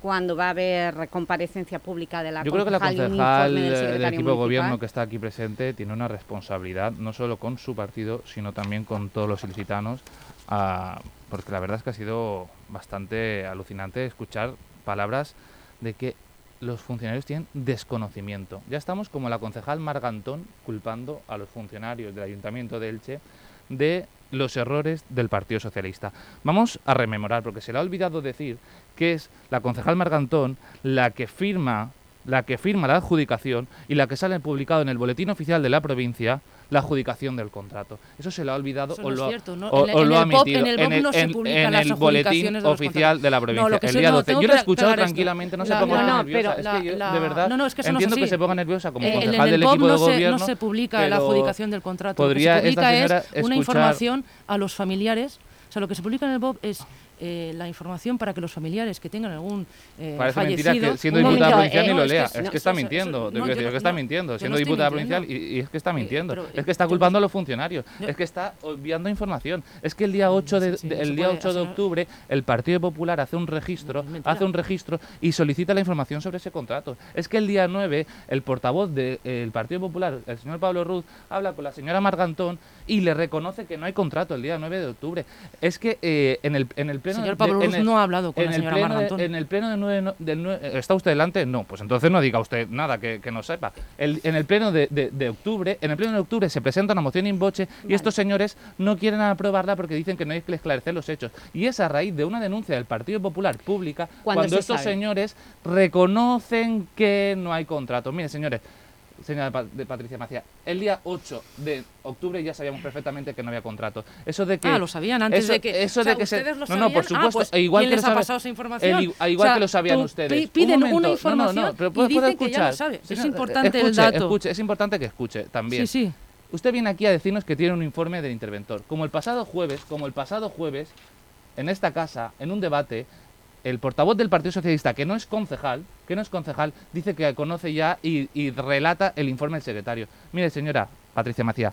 Cuando va a haber comparecencia pública de la Yo creo que la concejal del eh, del equipo de gobierno que está aquí presente tiene una responsabilidad no solo con su partido, sino también con todos los ilicitanos, ah, porque la verdad es que ha sido bastante alucinante escuchar palabras de que los funcionarios tienen desconocimiento. Ya estamos como la concejal Margantón culpando a los funcionarios del Ayuntamiento de Elche de los errores del Partido Socialista. Vamos a rememorar, porque se le ha olvidado decir que es la concejal Margantón la que firma la que firma la adjudicación y la que sale publicado en el boletín oficial de la provincia la adjudicación del contrato. Eso se le ha olvidado Eso o no lo, ha- cierto, ¿no? o- En- o en lo ha emitido en el no se en- boletín de oficial de la provincia. Lo el día no, 12. tengo Yo lo he escuchado tranquilamente, no se ponga nerviosa. es que yo, de verdad, entiendo que se ponga nerviosa como Eh, concejal del equipo de gobierno. no se publica la adjudicación del contrato. Podría lo que se esta publica señora es una información a los familiares. O sea, lo que se publica en el BOP es eh, la información para que los familiares que tengan algún eh, Parece mentira que siendo diputada provincial eh, ni no, lo lea. es- Es no, que está mintiendo. yo que está mintiendo. Siendo diputada provincial y, y es que está mintiendo. pero, es que está culpando a los funcionarios. yo- Es que está obviando información. Es que el día 8 de, sí, de- el día puede, 8 de octubre el Partido Popular hace un registro, mentira. hace un registro y solicita la información sobre ese contrato. Es que el día 9 el portavoz del Partido Popular, el señor Pablo Ruz, habla con la señora Margantón y le reconoce que no hay contrato el día 9 de octubre. Es que eh, en el en el pleno Señor de- Pablo en Ruz el- no ha hablado con en la el señora pleno de- en el pleno del 9, no- del 9 ¿Está usted delante? No, pues entonces no diga usted nada que, que no sepa. El- en el pleno de, de- de octubre, en el pleno de octubre se presenta una moción in voce y estos señores no quieren aprobarla porque dicen que no hay que esclarecer los hechos. Y es a raíz de una denuncia del Partido Popular pública Cuando estos sabe. señores reconocen que no hay contrato. Mire, señores, señora de Patricia Macía, el día 8 de octubre ya sabíamos perfectamente que no había contrato. Eso de que Ah, lo sabían antes eso- de que... eso o sea, de que se- ¿ustedes lo no, no, por sabían? Ah, supuesto, pues, e igual ¿quién que les ha pasado esa información? el igual O sea, que lo sabían ustedes. pi- Un piden momento, una no, no, información no, pero y puede- puede dicen que ya lo escuchar. sabe. Sí, Es no, importante el escuche, dato. escuche, es importante que escuche también. Sí, sí. Usted viene aquí a decirnos que tiene un informe del interventor. Como el pasado jueves, como el pasado jueves, en esta casa, en un debate, el portavoz del Partido Socialista, que no es concejal, que no es concejal, dice que conoce ya y, relata el informe del secretario. Mire, señora Patricia Macía,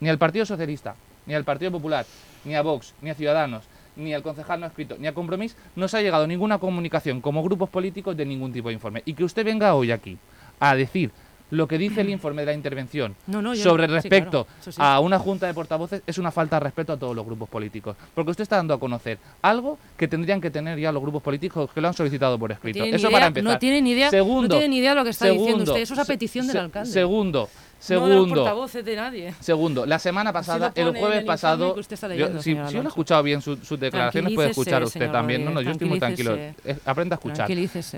ni al Partido Socialista, ni al Partido Popular, ni a Vox, ni a Ciudadanos, ni al concejal no escrito, ni a Compromís, nos ha llegado ninguna comunicación como grupos políticos de ningún tipo de informe. Y que usted venga hoy aquí a decir lo que dice el informe de la intervención No, no, yo sobre no- sí, respecto claro, eso sí. a una junta de portavoces es una falta de respeto a todos los grupos políticos. Porque usted está dando a conocer algo que tendrían que tener ya los grupos políticos que lo han solicitado por escrito. Eso para empezar. no tienen idea- segundo, tienen ni idea de lo que está diciendo segundo, usted. Eso es a se- petición del alcalde. Segundo, de segundo, portavoces de nadie. segundo. La semana pasada, el jueves el pasado, yo- si, si yo lo he escuchado bien su- sus declaraciones, puede escuchar usted también. No, no, yo estoy muy tranquilo. Aprenda a escuchar.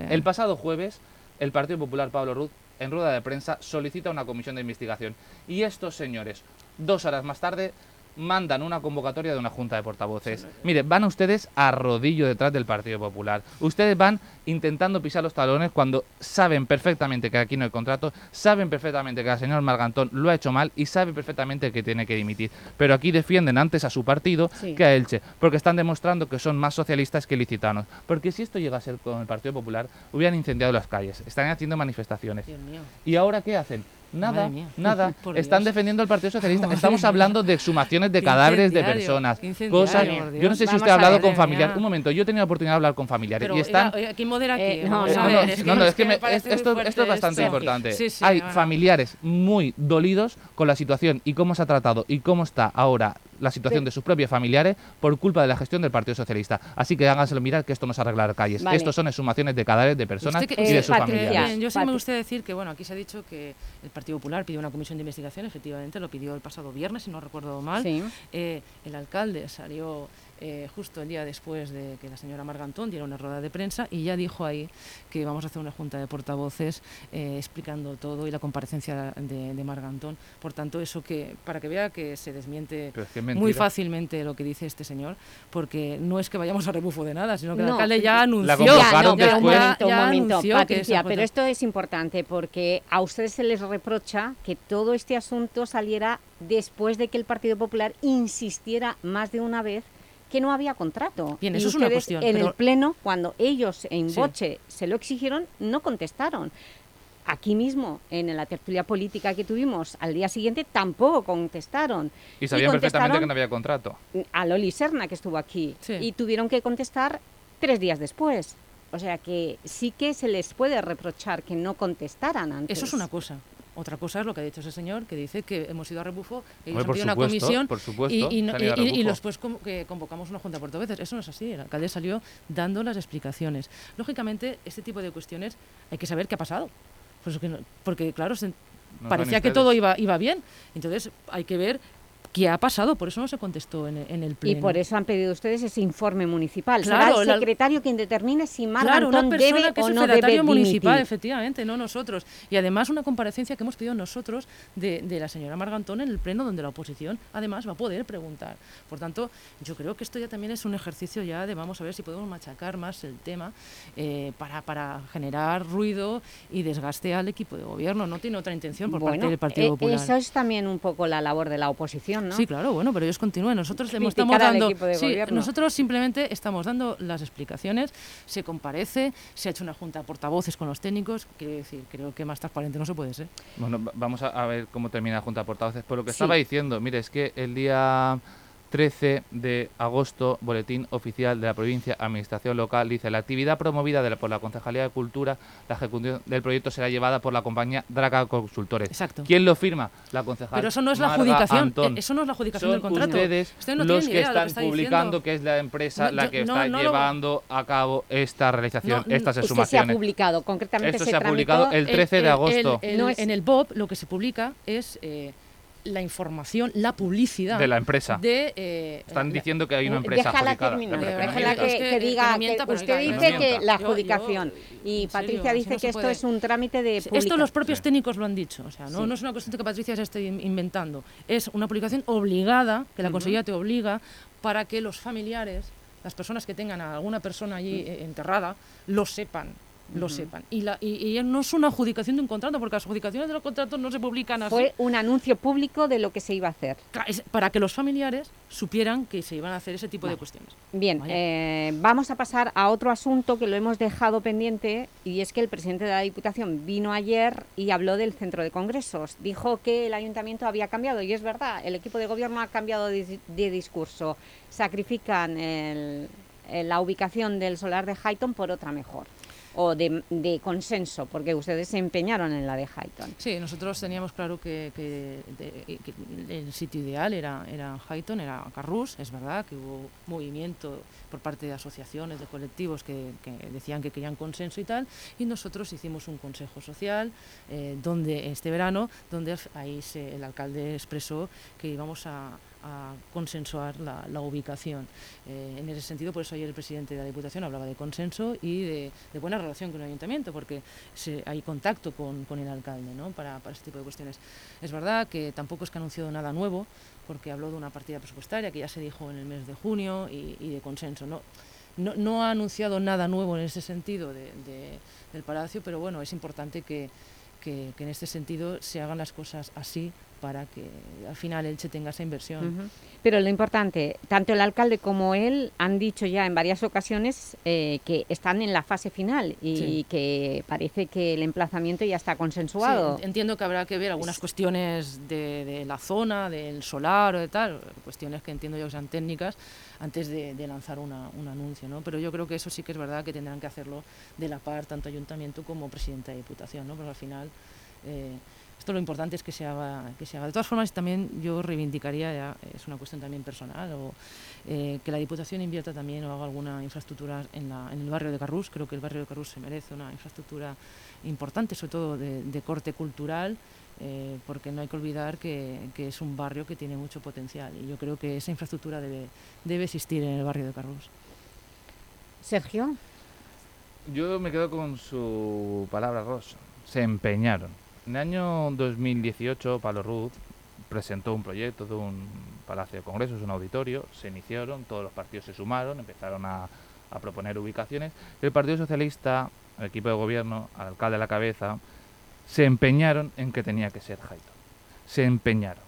El pasado jueves, el Partido Popular Pablo Ruz, en rueda de prensa, solicita una comisión de investigación. Y estos señores, dos horas más tarde, mandan una convocatoria de una junta de portavoces. Mire, van ustedes a rodillo detrás del Partido Popular. Ustedes van intentando pisar los talones cuando saben perfectamente que aquí no hay contrato, saben perfectamente que el señor Margantón lo ha hecho mal y sabe perfectamente que tiene que dimitir. Pero aquí defienden antes a su partido Sí. que a Elche, porque están demostrando que son más socialistas que licitanos. Porque si esto llega a ser con el Partido Popular, hubieran incendiado las calles, estarían haciendo manifestaciones. Dios mío. ¿Y ahora qué hacen? Nada, mía. nada. Por Están Dios. defendiendo al Partido Socialista. Madre Estamos mía. hablando de exhumaciones de cadáveres de personas. Cosas. Yo no sé si Vamos usted ha hablado ver, con familiares. Un momento, yo he tenido oportunidad de hablar con familiares Pero, y están. oiga, ¿quién modera aquí? Eh, no, Vamos no, no, ver, no, es que, no, no, es que me muy esto, es bastante esto. importante. Sí, sí, Hay bueno. familiares muy dolidos con la situación y cómo se ha tratado y cómo está ahora la situación de sus propios familiares por culpa de la gestión del Partido Socialista. Así que háganselo mirar que esto no es arreglar calles. Vale. Estos son exhumaciones de cadáveres de personas que- y Eh, de sus Patricia. familiares. Yo sí me Patri- gusta decir que, bueno, aquí se ha dicho que el Partido Popular pidió una comisión de investigación, efectivamente, lo pidió el pasado viernes, si no recuerdo mal. Sí. Eh, el alcalde salió eh, justo el día después de que la señora Margantón diera una rueda de prensa y ya dijo ahí que vamos a hacer una junta de portavoces eh, explicando todo y la comparecencia de, de Margantón. Por tanto, eso que, para que vea que se desmiente Pero es que es muy fácilmente lo que dice este señor, porque no es que vayamos a rebufo de nada, sino que el No, alcalde ya La anunció. Ya, no, después. Un momento, un ya momento, Patricia, esa pero esto es importante porque a ustedes se les reprocha que todo este asunto saliera después de que el Partido Popular insistiera más de una vez que no había contrato. Bien, Y eso es una cuestión, En el Pleno, cuando ellos en Sí. Boche se lo exigieron, no contestaron. Aquí mismo, en la tertulia política que tuvimos al día siguiente, tampoco contestaron. Y sabían perfectamente que no había contrato. a Loli Serna, que estuvo aquí, Sí. y tuvieron que contestar tres días después. O sea que sí que se les puede reprochar que no contestaran antes. Eso es una cosa. Otra cosa es lo que ha dicho ese señor, que dice que hemos ido a rebufo, han por pedido una supuesto, comisión por supuesto, y, y, no- y- después com- que convocamos una junta de portavoces. Eso no es así, el alcalde salió dando las explicaciones. Lógicamente, este tipo de cuestiones hay que saber qué ha pasado. Pues que no- porque, claro, se- No parecía que todo iba, iba bien. Entonces, hay que ver qué ha pasado. Por eso no se contestó en, el- en el Y pleno. por eso han pedido ustedes ese informe municipal. Claro, Será el la- secretario quien determine si Claro, Margantón una persona debe que es o no debe secretario municipal, dimitir. efectivamente, no nosotros. Y además una comparecencia que hemos pedido nosotros de, de la señora Margantón en el pleno donde la oposición además va a poder preguntar. Por tanto, yo creo que esto ya también es un ejercicio ya de vamos a ver si podemos machacar más el tema eh, para, para generar ruido y desgaste al equipo de gobierno. No tiene otra intención por parte del Partido eh, Popular. eso es también un poco la labor de la oposición, ¿no? Sí, claro, bueno, pero ellos continúan. Nosotros le estamos dando. sí, nosotros simplemente estamos dando las explicaciones, se comparece, se ha hecho una junta de portavoces con los técnicos. Quiero decir, creo que más transparente no se puede ser. Bueno, va- vamos a, a ver cómo termina la Junta de Portavoces. Por lo que Sí. estaba diciendo, mire, es que el día 13 de agosto, Boletín Oficial de la Provincia Administración Local dice la actividad promovida de la- por la Concejalía de Cultura, la ejecución del proyecto será llevada por la compañía Draca Consultores. Exacto. ¿Quién lo firma? La concejal. Pero eso no es la Marga adjudicación, Antón. eh, eso no es la adjudicación Son del contrato. ustedes Usted no los que idea de lo están que publicando diciendo. que es la empresa No, la que está no lo- llevando a cabo esta realización, No, estas Este se ha exhumaciones. publicado, concretamente Esto se se ha publicado el 13 de agosto. el- No es- En el BOP lo que se publica es eh, la información, la publicidad De la empresa. de, eh, Están la- diciendo que hay una Uh, empresa Déjala terminar, déjala que, diga, que usted que no dice que la Yo- yo- adjudicación y Patricia dice no que esto puede. es un trámite de Esto los publicación. propios Sí. técnicos lo han dicho, o sea, no, Sí. no es una cuestión que Patricia se esté in- inventando, es una publicación obligada, que la consejería te obliga para que los familiares, las personas que tengan a alguna persona allí eh, enterrada, lo sepan, lo sepan. Y, la, y, y no es una adjudicación de un contrato, porque las adjudicaciones de los contratos no se publican así. Fue un anuncio público de lo que se iba a hacer. Para que los familiares supieran que se iban a hacer ese tipo de cuestiones. Bien, eh, vamos a pasar a otro asunto que lo hemos dejado pendiente y es que el presidente de la Diputación vino ayer y habló del centro de congresos. Dijo que el ayuntamiento había cambiado y es verdad, el equipo de gobierno ha cambiado de, de discurso. Sacrifican el- el- la ubicación del solar de Highton por otra mejor o de, de consenso, porque ustedes se empeñaron en la de Highton. Sí, nosotros teníamos claro que, que- el sitio ideal era, era Highton, era Carrús. Es verdad que hubo movimiento por parte de asociaciones, de colectivos que, que decían que querían consenso y tal, y nosotros hicimos un consejo social eh, donde este verano, donde ahí se- el alcalde expresó que íbamos a, a consensuar la, ubicación. Eh, en ese sentido, por eso ayer el presidente de la Diputación hablaba de consenso y de, buena relación con el ayuntamiento, porque hay contacto con, el alcalde ¿no? para, este tipo de cuestiones. Es verdad que tampoco es que ha anunciado nada nuevo, porque habló de una partida presupuestaria que ya se dijo en el mes de junio y, de consenso. ¿no? Ha anunciado nada nuevo en ese sentido de- de- del Palacio, pero bueno, es importante que en este sentido se hagan las cosas así para que al final Elche tenga esa inversión. Ujú. Pero lo importante, tanto el alcalde como él han dicho ya en varias ocasiones eh, que están en la fase final y Sí. que parece que el emplazamiento ya está consensuado. Sí, en- entiendo que habrá que ver algunas cuestiones de, de la zona, del solar o de tal, cuestiones que entiendo yo que sean técnicas antes de, de lanzar una- un anuncio, ¿no? Pero yo creo que eso sí que es verdad que tendrán que hacerlo de la par tanto ayuntamiento como presidenta de diputación, ¿no? Porque al final eh, Esto lo importante es que se haga. Que se haga. De todas formas, también yo reivindicaría, ya, es una cuestión también personal, o, eh, que la Diputación invierta también o haga alguna infraestructura en, la- en el barrio de Carrús. Creo que el barrio de Carrús se merece una infraestructura importante, sobre todo de, de corte cultural, eh, porque no hay que olvidar que, que es un barrio que tiene mucho potencial y yo creo que esa infraestructura debe, debe existir en el barrio de Carrús. Sergio. Yo me quedo con su palabra, Ross. Se empeñaron. En el año 2018, Pablo Ruz presentó un proyecto de un palacio de congresos, un auditorio. Se iniciaron, todos los partidos se sumaron, empezaron a, proponer ubicaciones. El Partido Socialista, el equipo de gobierno, al alcalde a la cabeza, se empeñaron en que tenía que ser Highton. Se empeñaron.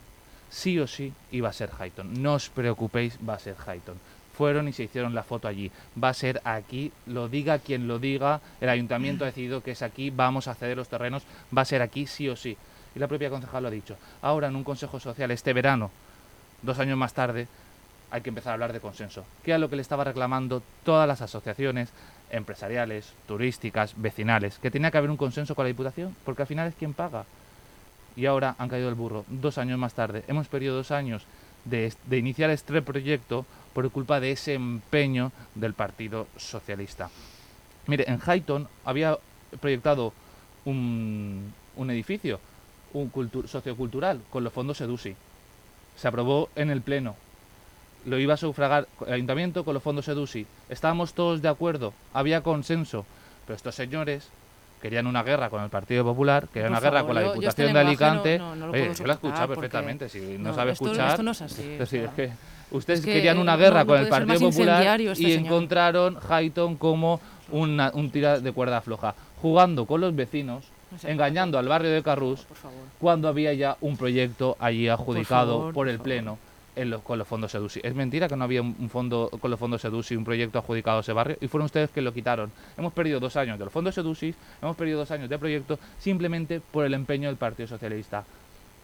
Sí o sí iba a ser Highton. No os preocupéis, va a ser Highton. Fueron y se hicieron la foto allí. Va a ser aquí, lo diga quien lo diga. El ayuntamiento ha decidido que es aquí, vamos a ceder los terrenos, va a ser aquí sí o sí. Y la propia concejal lo ha dicho. Ahora en un consejo social este verano, dos años más tarde, hay que empezar a hablar de consenso, que era lo que le estaba reclamando todas las asociaciones empresariales, turísticas, vecinales, que tenía que haber un consenso con la Diputación, porque al final es quien paga. Y ahora han caído el burro, dos años más tarde. Hemos perdido dos años de, de iniciar este proyecto por culpa de ese empeño del Partido Socialista. Mire, en Highton había proyectado un, un edificio un cultu- sociocultural con los fondos EDUSI. Se aprobó en el Pleno. Lo iba a sufragar el Ayuntamiento con los fondos EDUSI. Estábamos todos de acuerdo, había consenso. Pero estos señores querían una guerra con el Partido Popular, querían Por una guerra con la yo- yo este Diputación de lenguaje no- Alicante. no- no lo Oye, yo la he soportar escuchado porque- perfectamente. Si no, no, sabe esto- escuchar. esto no es así, es que ustedes es que querían una guerra no con el Partido Popular este y señor. encontraron Highton como una, un tira de cuerda floja, jugando con los vecinos, No sé, engañando al barrio de Carrús, cuando había ya un proyecto allí adjudicado por, favor, por el. Pleno en los- con los fondos EDUSI. Es mentira que no había un un fondo con los fondos EDUSI, un proyecto adjudicado a ese barrio, y fueron ustedes que lo quitaron. Hemos perdido dos años de los fondos EDUSI, hemos perdido dos años de proyecto simplemente por el empeño del Partido Socialista.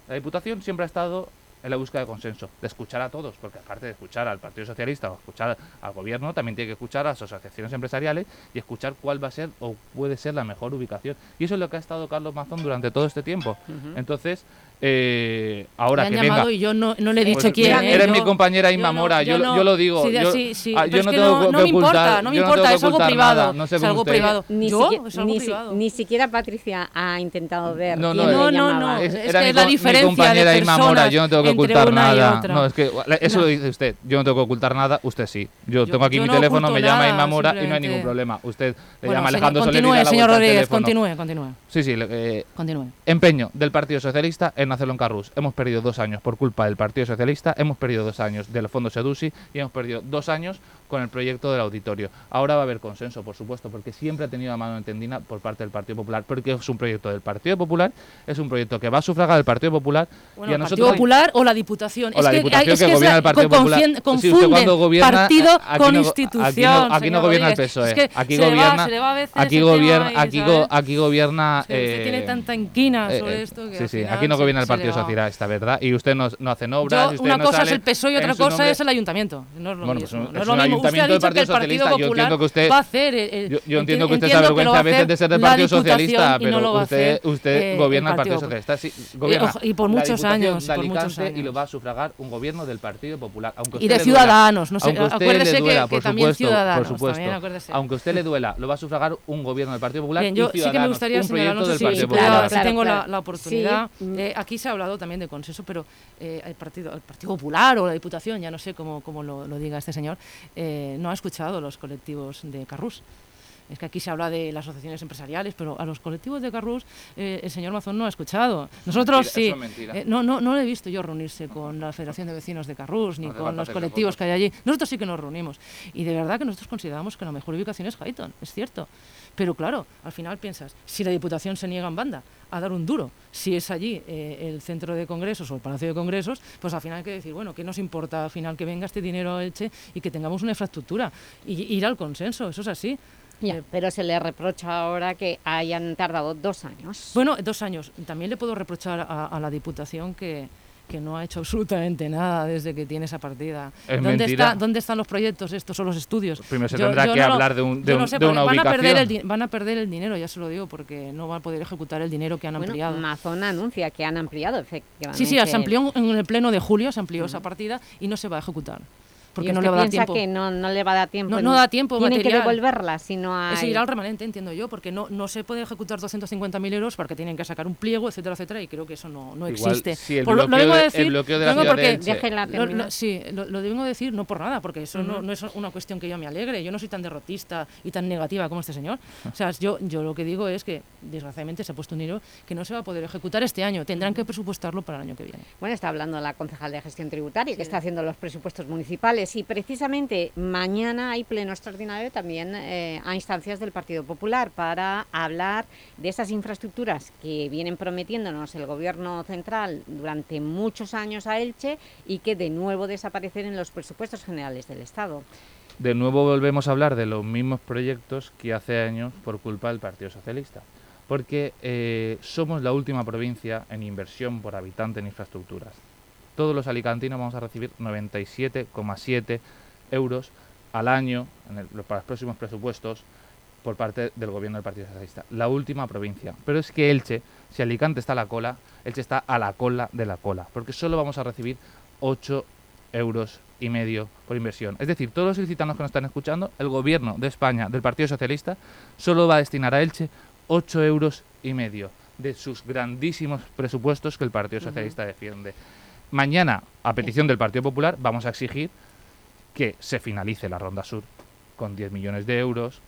La Diputación siempre ha estado en la búsqueda de consenso, de escuchar a todos, porque aparte de escuchar al Partido Socialista o escuchar al Gobierno, también tiene que escuchar a las asociaciones empresariales y escuchar cuál va a ser o puede ser la mejor ubicación. Y eso es lo que ha estado Carlos Mazón durante todo este tiempo. Entonces, eh, ahora Me han que llamado venga... y yo no, no le he Pues dicho quién. mira, ¿eh? eres Yo- mi compañera Inma yo no- Mora, yo, lo- yo lo digo. Sí, yo, sí, sí, ah, pero yo no que tengo no, que no me importa, no me yo importa, es algo privado. nada, no sé es algo usted. privado. Ni, ¿Yo? siquiera, Es algo ni si- privado. ni siquiera Patricia ha intentado ver No, no, no, no, llamaba. no, Es- es era que mi, es la mi diferencia de compañera Inma Mora, yo no tengo que ocultar nada. No, es que eso lo dice usted. Yo no tengo que ocultar nada, usted sí. Yo, tengo aquí mi no teléfono, me llama Inma Mora y no hay ningún problema. Usted le llama Alejandro Soler y continúe, señor Rodríguez, continúe, continúe. Sí, sí, eh, Continúe. Empeño del Partido Socialista en hacerlo en Carrús. Hemos perdido dos años por culpa del Partido Socialista, hemos perdido dos años de los fondos EDUSI y hemos perdido dos años con el proyecto del auditorio. Ahora va a haber consenso, por supuesto, porque siempre ha tenido la mano entendida por parte del Partido Popular, porque es un proyecto del Partido Popular, es un proyecto que va a sufragar el Partido Popular Bueno, y a el nosotros Partido Popular o la Diputación. o la es que, Diputación es que que gobierna el Partido con- Popular. cuando gobierna, partido aquí con no- institución. Aquí no, aquí no señor gobierna el Rodríguez. PSOE. Es que aquí gobierna, se le va a veces aquí el gobierna, ahí, aquí, gobierna. Tiene tanta inquina eh, sobre eh, esto que sí, sí, aquí no gobierna el Partido. Socialista, ¿verdad? Y usted no, no hacen obras. Yo, y usted una cosa es el PSOE y otra cosa es el ayuntamiento. No es lo pues mismo. Ayuntamiento del Partido Partido Socialista, yo entiendo que usted- va a hacer. eh, eh, Yo, yo entiendo que usted se avergüenza a veces de ser del Partido Socialista, no pero usted, hacer, usted eh, gobierna el Partido Partido Socialista. Sí, gobierna ojo, y por muchos años, por muchos y lo va a sufragar un gobierno del Partido Popular. Aunque Y usted de le duela, Ciudadanos, no sé, aunque a usted acuérdese que- duela, que por también supuesto, Ciudadanos, por supuesto, también aunque a usted le duela, lo va a sufragar un gobierno del Partido Popular Bien, yo y sí que me Ciudadanos, gustaría señalar, no sé si, si tengo claro. la, la oportunidad. Sí, mm. Eh, aquí se ha hablado también de consenso, pero eh, el, partido, el Partido Popular o la Diputación, ya no sé cómo, cómo lo, lo diga este señor, eh, no ha escuchado los colectivos de Carrús. Es que aquí se habla de las asociaciones empresariales, pero a los colectivos de Carrús eh, el señor Mazón no ha escuchado. Nosotros Mentira, sí. Eh, no, no, no le he visto yo reunirse con la Federación de Vecinos de Carrús ni No con los colectivos que hay allí. Nosotros sí que nos reunimos. Y de verdad que nosotros consideramos que la mejor ubicación es Highton, es cierto. Pero claro, al final piensas, si la Diputación se niega en banda a dar un duro, si es allí eh, el centro de congresos o el palacio de congresos, pues al final hay que decir, bueno, ¿qué nos importa al final que venga este dinero a Elche y que tengamos una infraestructura? Y ir al consenso, eso es así. Ya, Eh, pero se le reprocha ahora que hayan tardado dos años. Bueno, dos años. También le puedo reprochar a, a la Diputación que, que no ha hecho absolutamente nada desde que tiene esa partida. Es ¿Dónde, mentira. está, ¿Dónde están los proyectos estos o los estudios? Primero se tendrá que lo- hablar de un- de yo un- no sé, de una van a perder el ubicación. van a perder el dinero, ya se lo digo, porque no van a poder ejecutar el dinero que han Bueno, ampliado. Amazon anuncia que han ampliado efectivamente. Sí, sí, se amplió en el pleno de julio, se amplió esa partida y no se va a ejecutar. Porque ¿Y no le va a dar piensa tiempo. que no, no le va a dar tiempo? No, no da tiempo Tienen que material. devolverla si no hay... Eso irá al remanente, entiendo yo, porque no, no se puede ejecutar 250.000 euros porque tienen que sacar un pliego, etcétera, etcétera, y creo que eso no, no Igual, existe. si el Por lo- lo bloqueo vengo a de- el decir, bloqueo de la de porque- lo- lo- sí, lo, lo vengo a decir no por nada, porque eso no, no es una cuestión que yo me alegre. Yo no soy tan derrotista y tan negativa como este señor. O sea, yo, yo lo que digo es que, desgraciadamente, se ha puesto un dinero que no se va a poder ejecutar este año. Tendrán que presupuestarlo para el año que viene. Bueno, está hablando la concejal de gestión tributaria, que está haciendo los presupuestos municipales y precisamente mañana hay pleno extraordinario también eh, a instancias del Partido Popular para hablar de esas infraestructuras que vienen prometiéndonos el Gobierno central durante muchos años a Elche y que de nuevo desaparecen en los presupuestos generales del Estado. De nuevo volvemos a hablar de los mismos proyectos que hace años por culpa del Partido Socialista. Porque eh, somos la última provincia en inversión por habitante en infraestructuras. Todos los alicantinos vamos a recibir 97,7 euros al año en el- para los próximos presupuestos por parte del gobierno del Partido Socialista. La última provincia. Pero es que Elche, si Alicante está a la cola, Elche está a la cola de la cola. Porque solo vamos a recibir 8 euros y medio por inversión. Es decir, todos los ilicitanos que nos están escuchando, el gobierno de España, del Partido Socialista, solo va a destinar a Elche 8 euros y medio de sus grandísimos presupuestos que el Partido Socialista defiende. Mañana, a petición del Partido Popular, vamos a exigir que se finalice la Ronda Sur con 10 millones de euros,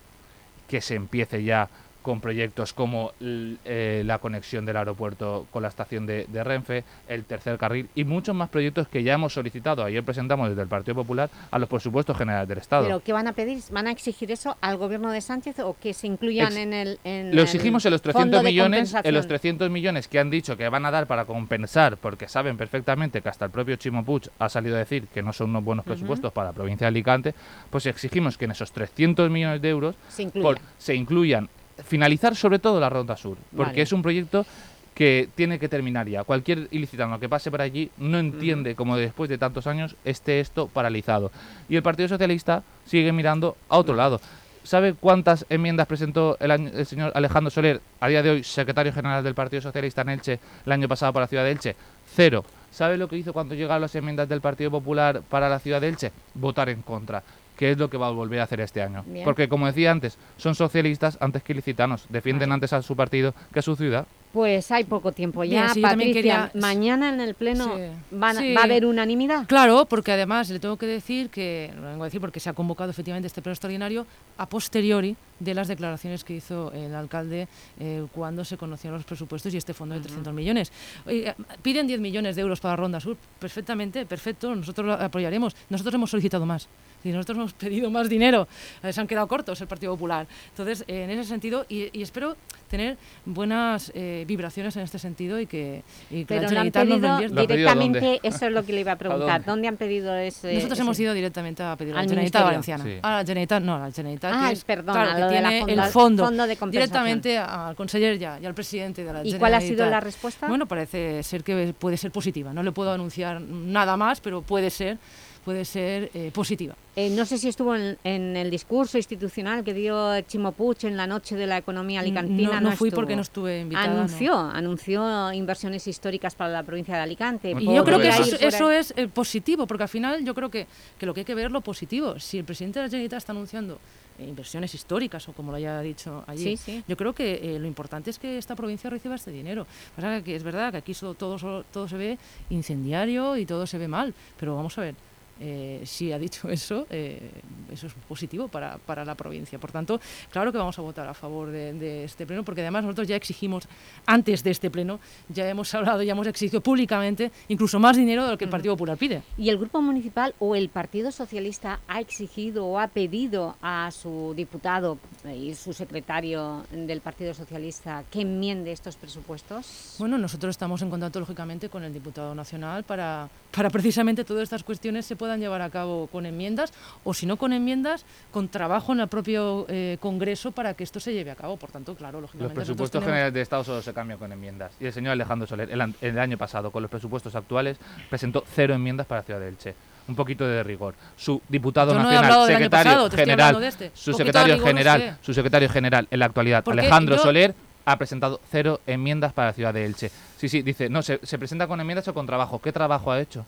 que se empiece ya con proyectos como eh, la conexión del aeropuerto con la estación de, de Renfe, el tercer carril y muchos más proyectos que ya hemos solicitado. Ayer presentamos desde el Partido Popular a los presupuestos generales del Estado. ¿Pero qué van a pedir? ¿Van a exigir eso al Gobierno de Sánchez o que se incluyan Ex- en el en Lo exigimos en los fondo 300 de millones, en los compensación? 300 millones que han dicho que van a dar para compensar, porque saben perfectamente que hasta el propio Chimo Puig ha salido a decir que no son unos buenos presupuestos para la provincia de Alicante, pues exigimos que en esos 300 millones de euros Se incluya. por- se incluyan, finalizar sobre todo la Ronda Sur, porque Vale. es un proyecto que tiene que terminar ya. Cualquier ilicitano que pase por allí no entiende cómo después de tantos años esté esto paralizado. Y el Partido Socialista sigue mirando a otro lado. ¿Sabe cuántas enmiendas presentó el, año- el señor Alejandro Soler, a día de hoy secretario general del Partido Socialista en Elche, el año pasado para la ciudad de Elche? Cero. ¿Sabe lo que hizo cuando llegaron las enmiendas del Partido Popular para la ciudad de Elche? Votar en contra. Que es lo que va a volver a hacer este año. Bien. Porque, como decía antes, son socialistas antes que ilicitanos. Defienden antes a su partido que a su ciudad. Pues hay poco tiempo Bien, ya, sí, yo también Patricia. quería- Mañana en el Pleno Sí. van Sí. va a haber unanimidad. Claro, porque además le tengo que decir que, lo vengo a decir porque se ha convocado efectivamente este pleno extraordinario a posteriori de las declaraciones que hizo el alcalde eh, cuando se conocieron los presupuestos y este fondo de 300 millones. Oiga, piden 10 millones de euros para Ronda Sur, perfectamente, perfecto, nosotros lo apoyaremos. Nosotros hemos solicitado más. Y nosotros hemos pedido más dinero. Eh, Se han quedado cortos el Partido Popular. Entonces, eh, en ese sentido, y, y espero tener buenas eh, vibraciones en este sentido y que, y que Pero la lo han nos pedido invierta. ¿Lo han pedido a directamente, dónde? eso es lo que le iba a preguntar. dónde? ¿Dónde han pedido ese...? Nosotros ese- hemos ido directamente a pedir a la al Generalitat. Valenciana. Sí. A la Generalitat, no, a la Generalitat, Ah, que es, perdona, claro, lo que de la tiene el fondo, fondo de directamente al conseller ya y al presidente de la ¿Y cuál ha sido la respuesta? Bueno, parece ser que puede ser positiva. No le puedo anunciar nada más, pero puede ser, puede ser eh, positiva. Eh, no sé si estuvo en, en el discurso institucional que dio Chimo Puig en la noche de la economía alicantina. No, no fui estuvo. porque no estuve invitada. no. Anunció, anunció inversiones históricas para la provincia de Alicante. Y yo creo que eso, eso es eh, positivo, porque al final yo creo que, que lo que hay que ver es lo positivo. Si el presidente de la Generalitat está anunciando eh, inversiones históricas, o como lo haya dicho allí, Sí, sí. yo creo que eh, lo importante es que esta provincia reciba este dinero. Pasa que es verdad que aquí todo, so- todo se ve incendiario y todo se ve mal, pero vamos a ver. Eh, si ha dicho eso, eh, eso es positivo para, para la provincia. Por tanto, claro que vamos a votar a favor de, de este pleno, porque además nosotros ya exigimos, antes de este pleno, ya hemos hablado, ya hemos exigido públicamente incluso más dinero de lo que el Partido Popular pide. ¿Y el Grupo Municipal o el Partido Socialista ha exigido o ha pedido a su diputado y su secretario del Partido Socialista que enmiende estos presupuestos? Bueno, nosotros estamos en contacto, lógicamente, con el diputado nacional para, para precisamente todas estas cuestiones se puedan puedan llevar a cabo con enmiendas o si no con enmiendas, con trabajo en el propio eh, Congreso para que esto se lleve a cabo. Por tanto, claro, Los lógicamente nosotros presupuestos tenemos- generales de Estado solo se cambian con enmiendas. Y el señor Alejandro Soler, el, el año pasado, con los presupuestos actuales, presentó cero enmiendas para ciudad de Elche. Un poquito de rigor. Su diputado no nacional, del secretario pasado, general, este. su secretario rigor, general, no sé. su secretario general en la actualidad, Alejandro yo- Soler, ha presentado cero enmiendas para la ciudad de Elche. Sí, sí, dice, no, se, se presenta con enmiendas o con trabajo. ¿Qué trabajo ha hecho?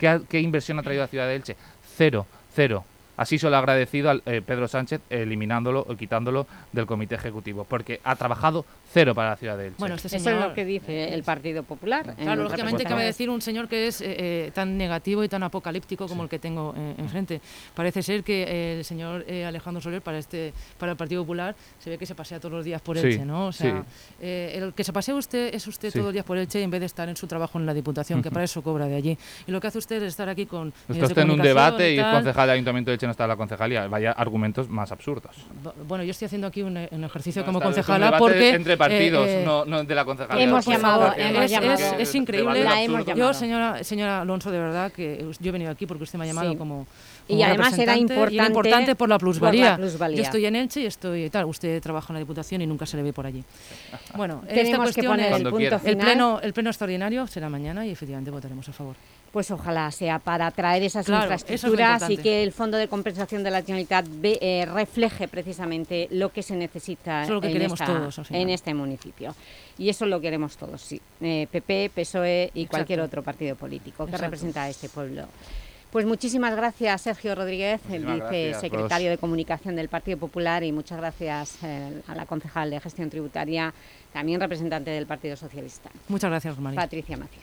¿Qué, qué inversión ha traído a ciudad de Elche? Cero, cero. Así se lo ha agradecido al eh, Pedro Sánchez eliminándolo o quitándolo del comité ejecutivo, porque ha trabajado cero para la ciudad de Elche. Bueno, este Eso es señor- lo que dice el Partido Popular. Claro, lógicamente cabe decir un señor que es eh, eh, tan negativo y tan apocalíptico como el que tengo eh, enfrente. Parece ser que eh, el señor eh, Alejandro Soler para este para el Partido Popular se ve que se pasea todos los días por Sí, Elche, ¿no? O sea, sí. eh, el que se pasea usted es usted Sí. todos los días por Elche en vez de estar en su trabajo en la Diputación, que para eso cobra de allí. Y lo que hace usted es estar aquí con está en un debate y es concejal del Ayuntamiento de Elche, no está en la concejalía. Vaya argumentos más absurdos. Bu- Bueno, yo estoy haciendo aquí un, un ejercicio No, como concejala porque entre partidos, eh, eh, no, no de la concejalía. Hemos llamado- hemos es, llamado. es- es increíble. La hemos. Yo, señora, señora Alonso, de verdad que yo he venido aquí porque usted me ha llamado Sí. como, Y además era representante, y era importante importante por la por la plusvalía. plusvalía. Yo estoy en Elche y estoy tal. Usted trabaja en la Diputación y nunca se le ve por allí. Bueno, esta Tenemos que cuestión poner es- el punto quiera. el final. pleno, el pleno extraordinario será mañana y efectivamente votaremos a favor. Pues ojalá sea para traer esas Claro, es infraestructuras y que el Fondo de Compensación de la Generalitat ve- eh, refleje precisamente lo que se necesita Eso es lo que en, queremos esta- todos, en este municipio. Y eso lo queremos todos, sí. Eh, PP, PSOE y Exacto. cualquier otro partido político que Exacto. representa a este pueblo. Pues muchísimas gracias, Sergio Rodríguez, el vicesecretario de Comunicación del Partido Popular, y muchas gracias eh, a la concejal de Gestión Tributaria, también representante del Partido Socialista, Muchas gracias, Romaría. Patricia Macia.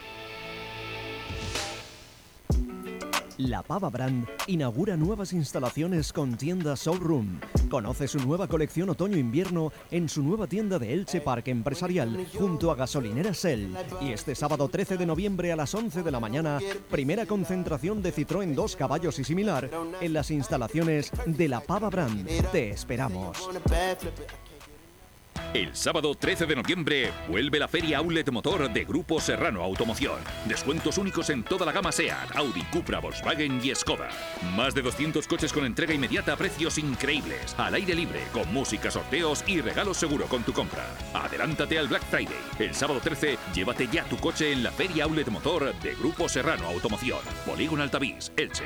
La Pava Brand inaugura nuevas instalaciones con tienda Showroom. Conoce su nueva colección otoño-invierno en su nueva tienda de Elche Parque Empresarial junto a Gasolinera Shell. Y este sábado 13 de noviembre a las 11 de la mañana, primera concentración de Citroën 2 caballos y similar en las instalaciones de La Pava Brand. Te esperamos. El sábado 13 de noviembre vuelve la Feria Outlet Motor de Grupo Serrano Automoción. Descuentos únicos en toda la gama SEAT, Audi, Cupra, Volkswagen y Skoda. Más de 200 coches con entrega inmediata a precios increíbles. Al aire libre, con música, sorteos y regalos seguro con tu compra. Adelántate al Black Friday. El sábado 13, llévate ya tu coche en la Feria Outlet Motor de Grupo Serrano Automoción. Polígono Altavís, Elche.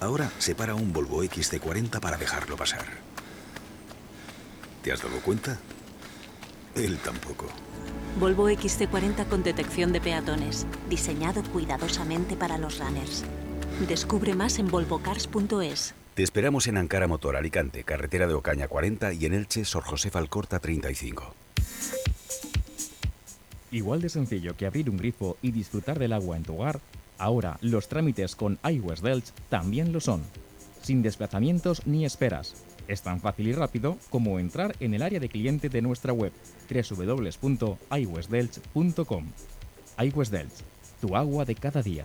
Ahora se para un Volvo XC40 para dejarlo pasar. ¿Te has dado cuenta? Él tampoco. Volvo XC40 con detección de peatones, diseñado cuidadosamente para los runners. Descubre más en volvocars.es. Te esperamos en Ankara Motor Alicante, carretera de Ocaña 40 y en Elche, Sor José Falcorta 35. Igual de sencillo que abrir un grifo y disfrutar del agua en tu hogar, ahora los trámites con iWest Delch también lo son. Sin desplazamientos ni esperas. Es tan fácil y rápido como entrar en el área de cliente de nuestra web www.iwestdelch.com. iWest Delch, tu agua de cada día.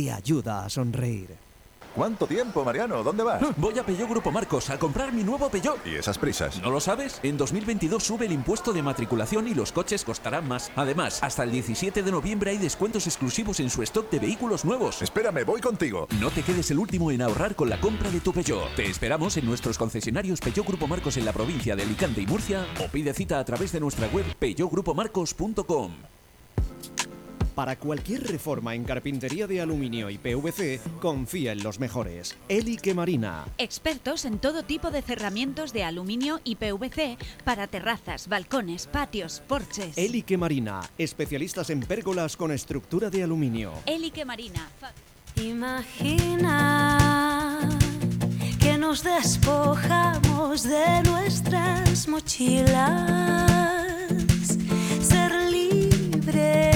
te ayuda a sonreír. ¿Cuánto tiempo, Mariano? ¿Dónde vas? Voy a Peugeot Grupo Marcos a comprar mi nuevo Peugeot. ¿Y esas prisas? ¿No lo sabes? En 2022 sube el impuesto de matriculación y los coches costarán más. Además, hasta el 17 de noviembre hay descuentos exclusivos en su stock de vehículos nuevos. Espérame, voy contigo. No te quedes el último en ahorrar con la compra de tu Peugeot. Te esperamos en nuestros concesionarios Peugeot Grupo Marcos en la provincia de Alicante y Murcia o pide cita a través de nuestra web peugeotgrupomarcos.com. Para cualquier reforma en carpintería de aluminio y PVC, confía en los mejores. Elique Marina. Expertos en todo tipo de cerramientos de aluminio y PVC para terrazas, balcones, patios, porches. Elique Marina. Especialistas en pérgolas con estructura de aluminio. Elique Marina. Imagina que nos despojamos de nuestras mochilas. Ser libre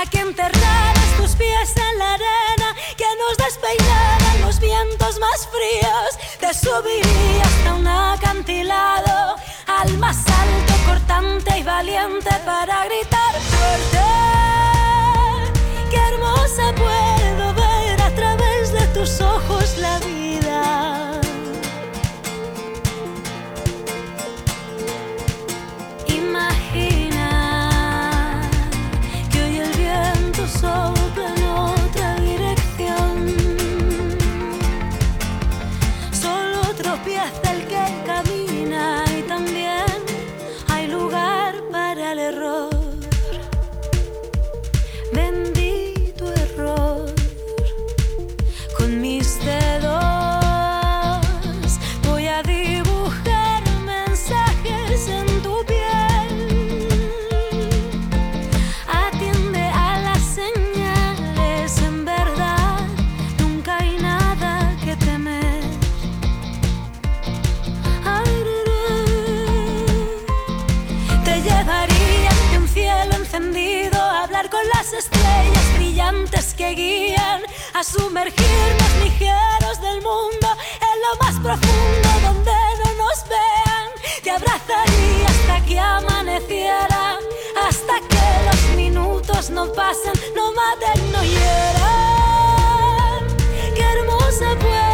A que enterraras tus pies en la arena Que nos despeinaran los vientos más fríos. Te subiría hasta un acantilado Al más alto, cortante y valiente Para gritar fuerte. Qué hermosa puedo ver a través de tus ojos la a sumergirnos ligeros del mundo en lo más profundo donde no nos vean. Te abrazaría hasta que amaneciera, hasta que los minutos no pasen, no maten, no hieran. Qué hermosa puedo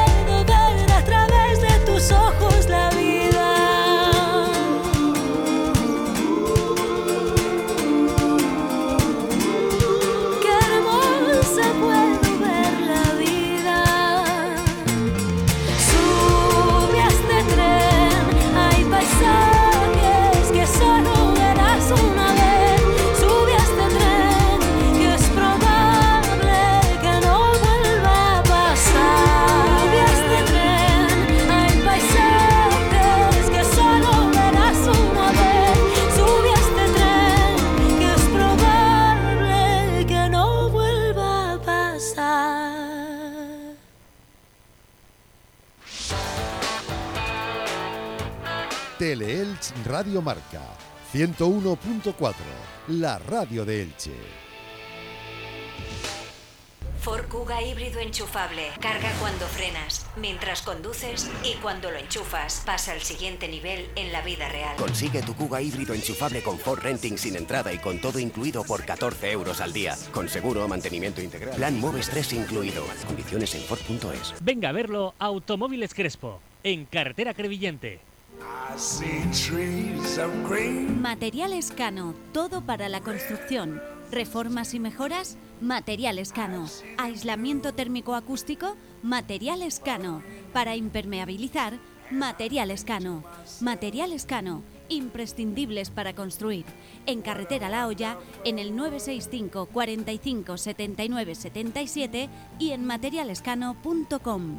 Radio Marca 101.4, la radio de Elche. Ford Kuga híbrido enchufable. Carga cuando frenas, mientras conduces y cuando lo enchufas. Pasa al siguiente nivel en la vida real. Consigue tu Kuga híbrido enchufable con Ford Renting sin entrada y con todo incluido por 14 euros al día. Con seguro, mantenimiento integral. Plan Moves 3 incluido. Condiciones en Ford.es. Venga a verlo Automóviles Crespo, en Carretera Crevillente. Materiales Cano, todo para la construcción. Reformas y mejoras, Materiales Cano. Aislamiento térmico acústico, Materiales Cano. Para impermeabilizar, Materiales Cano. Materiales Cano, imprescindibles para construir. En Carretera La Hoya, en el 965 45 79 77 y en materialescano.com.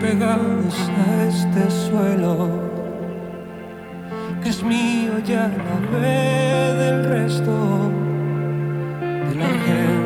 Pegados a este suelo, que es mío ya la ve del resto de la gente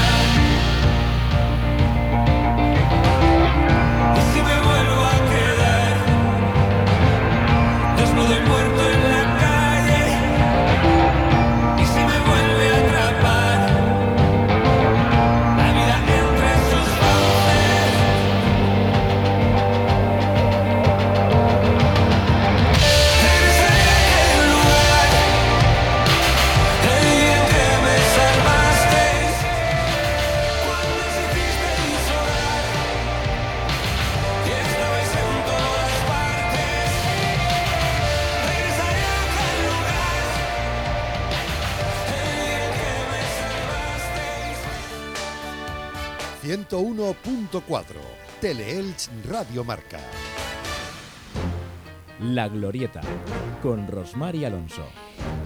101.4 Teleelch Radio Marca. La Glorieta, con Rosmar y Alonso.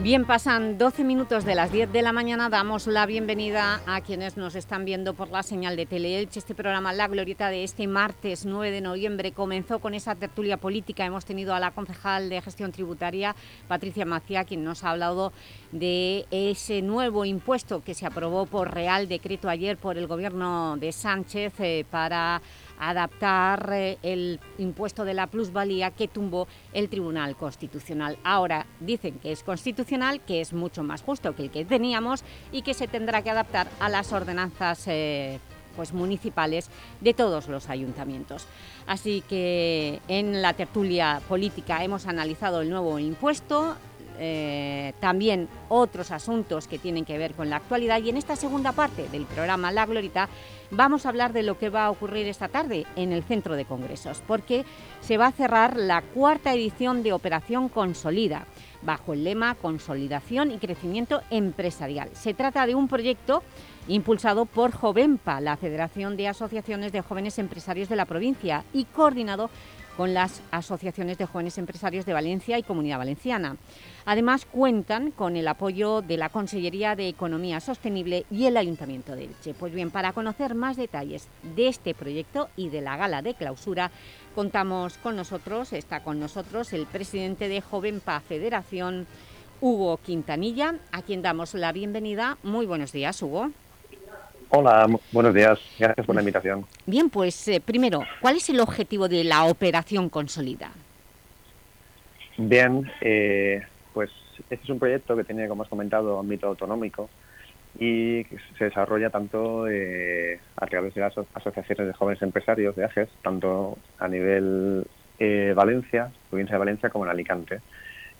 Bien, pasan 12 minutos de las 10 de la mañana. Damos la bienvenida a quienes nos están viendo por la señal de Teleelch. Este programa, La Glorieta, de este martes 9 de noviembre, comenzó con esa tertulia política. Hemos tenido a la concejal de Gestión Tributaria, Patricia Macía, quien nos ha hablado de ese nuevo impuesto que se aprobó por Real Decreto ayer por el Gobierno de Sánchez eh, para adaptar eh, el impuesto de la plusvalía que tumbó el Tribunal Constitucional. Ahora dicen que es constitucional, que es mucho más justo que el que teníamos y que se tendrá que adaptar a las ordenanzas eh, pues, municipales de todos los ayuntamientos. Así que en la tertulia política hemos analizado el nuevo impuesto, eh, también otros asuntos que tienen que ver con la actualidad y en esta segunda parte del programa La Glorita vamos a hablar de lo que va a ocurrir esta tarde en el Centro de Congresos porque se va a cerrar la cuarta edición de Operación Consolida bajo el lema Consolidación y Crecimiento Empresarial. Se trata de un proyecto impulsado por Jovenpa, la Federación de Asociaciones de Jóvenes Empresarios de la provincia y coordinado con las asociaciones de jóvenes empresarios de Valencia y Comunidad Valenciana. Además, cuentan con el apoyo de la Consellería de Economía Sostenible y el Ayuntamiento de Elche. Pues bien, para conocer más detalles de este proyecto y de la gala de clausura, contamos con nosotros, está con nosotros el presidente de Jovenpa Federación, Hugo Quintanilla, a quien damos la bienvenida. Muy buenos días, Hugo. Hola, buenos días. Gracias por la invitación. Bien, pues eh, primero, ¿cuál es el objetivo de la operación Consolida? Bien, eh, pues este es un proyecto que tiene, como has comentado, ámbito autonómico y se desarrolla tanto eh, a través de las asociaciones de jóvenes empresarios de AGES, tanto a nivel Valencia, provincia de Valencia, como en Alicante.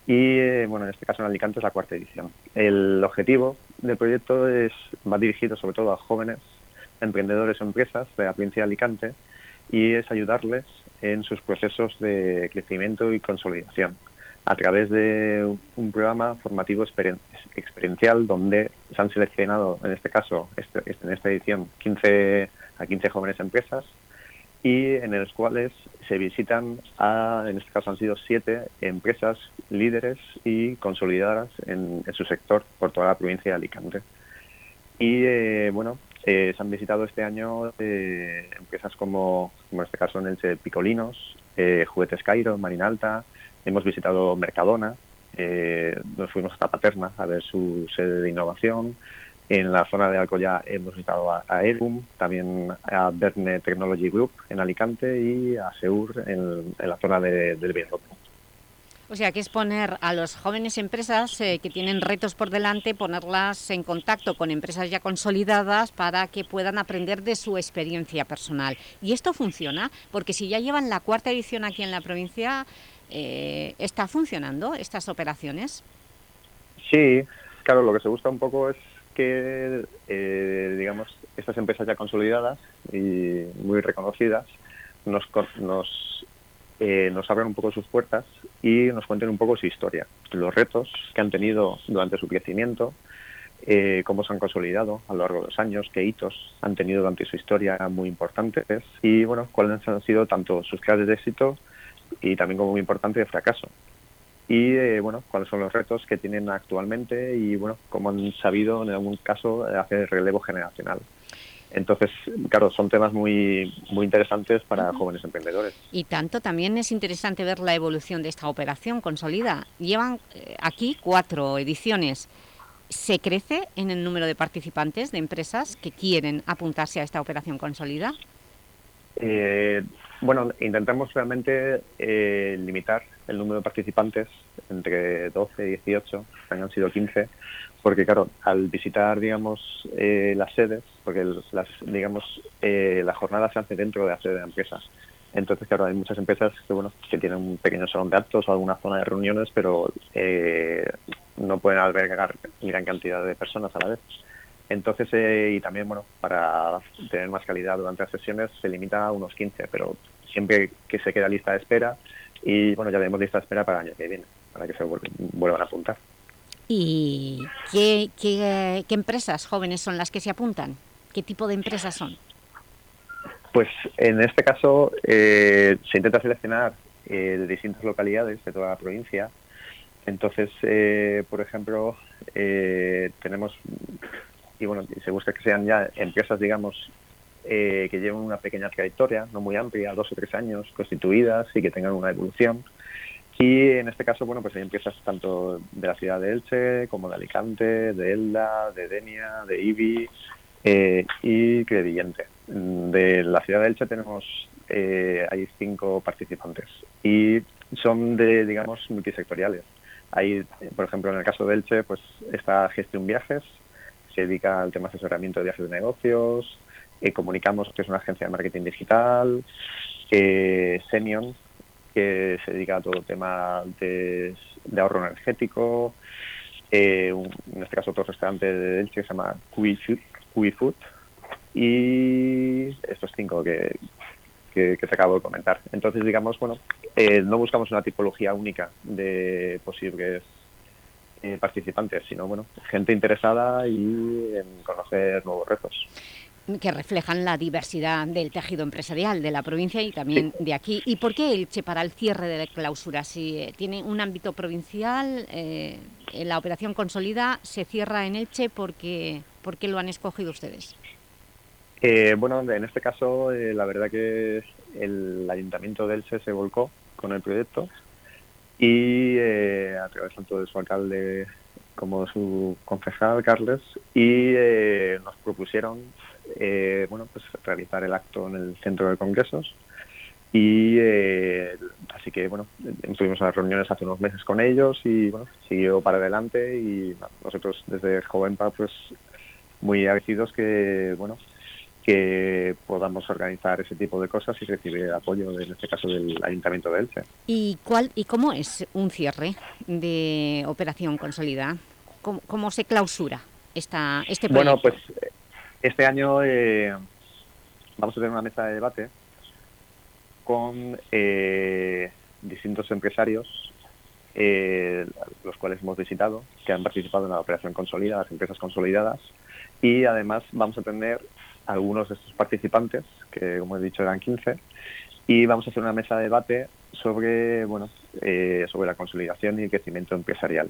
Y eh, bueno, en este caso en Alicante es la cuarta edición. El objetivo del proyecto es va dirigido sobre todo a jóvenes emprendedores o empresas de la provincia de Alicante y es ayudarles en sus procesos de crecimiento y consolidación a través de un programa formativo experiencial donde se han seleccionado, en este caso, este, en esta edición, 15 a 15 jóvenes empresas y en los cuales se visitan, a, en este caso han sido siete empresas líderes y consolidadas en, su sector por toda la provincia de Alicante. Y eh, bueno, eh, se han visitado este año eh, empresas como, como en este caso en el Picolinos, Juguetes Cairo, Marina Alta, hemos visitado Mercadona, nos fuimos hasta Paterna a ver su sede de innovación, en la zona de Alcoyá hemos visitado a, a también a Verne Technology Group en Alicante y a Seur en, la zona de, del. O sea, que es poner a los jóvenes empresas eh, que tienen retos por delante, ponerlas en contacto con empresas ya consolidadas para que puedan aprender de su experiencia personal. ¿Y esto funciona? Porque si ya llevan la cuarta edición aquí en la provincia, eh, ¿está funcionando estas operaciones? Sí, claro, lo que se busca un poco es que, eh, digamos, estas empresas ya consolidadas y muy reconocidas nos, nos, eh, nos abran un poco sus puertas y nos cuenten un poco su historia, los retos que han tenido durante su crecimiento, eh, cómo se han consolidado a lo largo de los años, qué hitos han tenido durante su historia muy importantes y, bueno, cuáles han sido tanto sus claves de éxito y también como muy importante de fracaso y eh, bueno cuáles son los retos que tienen actualmente y bueno cómo han sabido en algún caso hacer relevo generacional. Entonces, claro, son temas muy, muy interesantes para jóvenes emprendedores. Y tanto, también es interesante ver la evolución de esta operación Consolida. Llevan eh, aquí cuatro ediciones. ¿Se crece en el número de participantes de empresas que quieren apuntarse a esta operación Consolida? Eh, bueno, intentamos realmente eh, limitar el número de participantes entre 12 y 18, que han sido 15, porque claro, al visitar, digamos, eh, las sedes, porque las, digamos, eh, la jornada se hace dentro de la sede de la empresa. Entonces, claro, hay muchas empresas que, bueno, que tienen un pequeño salón de actos o alguna zona de reuniones, pero no pueden albergar gran cantidad de personas a la vez. Entonces, eh, y también, bueno, para tener más calidad durante las sesiones se limita a unos 15, pero siempre que se queda lista de espera y, bueno, ya tenemos lista de espera para el año que viene, para que se vuelvan a apuntar. ¿Y qué, qué, empresas jóvenes son las que se apuntan? ¿Qué tipo de empresas son? Pues en este caso eh, se intenta seleccionar eh, de distintas localidades de toda la provincia. Entonces, por ejemplo, tenemos y bueno, se busca que sean ya empresas, digamos, eh, que lleven una pequeña trayectoria, no muy amplia, dos o tres años constituidas y que tengan una evolución. Y en este caso, bueno, pues hay empresas tanto de la ciudad de Elche como de Alicante, de Elda, de Denia, de Ibi eh, y Credillente. De la ciudad de Elche tenemos, eh, hay cinco participantes y son de, digamos, multisectoriales. Hay, por ejemplo, en el caso de Elche, pues está Gestión Viajes, se dedica al tema asesoramiento de viajes de negocios, eh, comunicamos que es una agencia de marketing digital, eh, Senion, que se dedica a todo tema de, de ahorro energético, eh, en este caso otro restaurante de Elche que se llama Cui Food, y estos cinco que, que, que te acabo de comentar. Entonces, digamos, bueno, eh, no buscamos una tipología única de posibles eh, participantes, sino, bueno, gente interesada y en conocer nuevos retos. Que reflejan la diversidad del tejido empresarial de la provincia y también de aquí. ¿Y por qué Elche para el cierre de la clausura? Si eh, tiene un ámbito provincial, eh, la operación consolida se cierra en Elche, porque, ¿por qué lo han escogido ustedes? Eh, bueno, en este caso, eh, la verdad que el Ayuntamiento de Elche se volcó con el proyecto y eh, a través tanto de su alcalde como de su concejal, Carles, y eh, nos propusieron eh, bueno, pues realizar el acto en el centro de congresos. Y eh, así que, bueno, tuvimos unas reuniones hace unos meses con ellos y, bueno, siguió para adelante y no, nosotros desde Jovenpa, pues muy agradecidos que, bueno, que podamos organizar ese tipo de cosas y recibir apoyo, en este caso, del Ayuntamiento de Elche. ¿Y, cuál, ¿Y cómo es un cierre de operación consolida? ¿Cómo, cómo se clausura esta, este proyecto? Bueno, pues este año eh, vamos a tener una mesa de debate con eh, distintos empresarios, eh, los cuales hemos visitado, que han participado en la operación consolida, las empresas consolidadas, y además vamos a tener algunos de estos participantes, que como he dicho eran 15, y vamos a hacer una mesa de debate sobre, bueno, eh, sobre la consolidación y el crecimiento empresarial.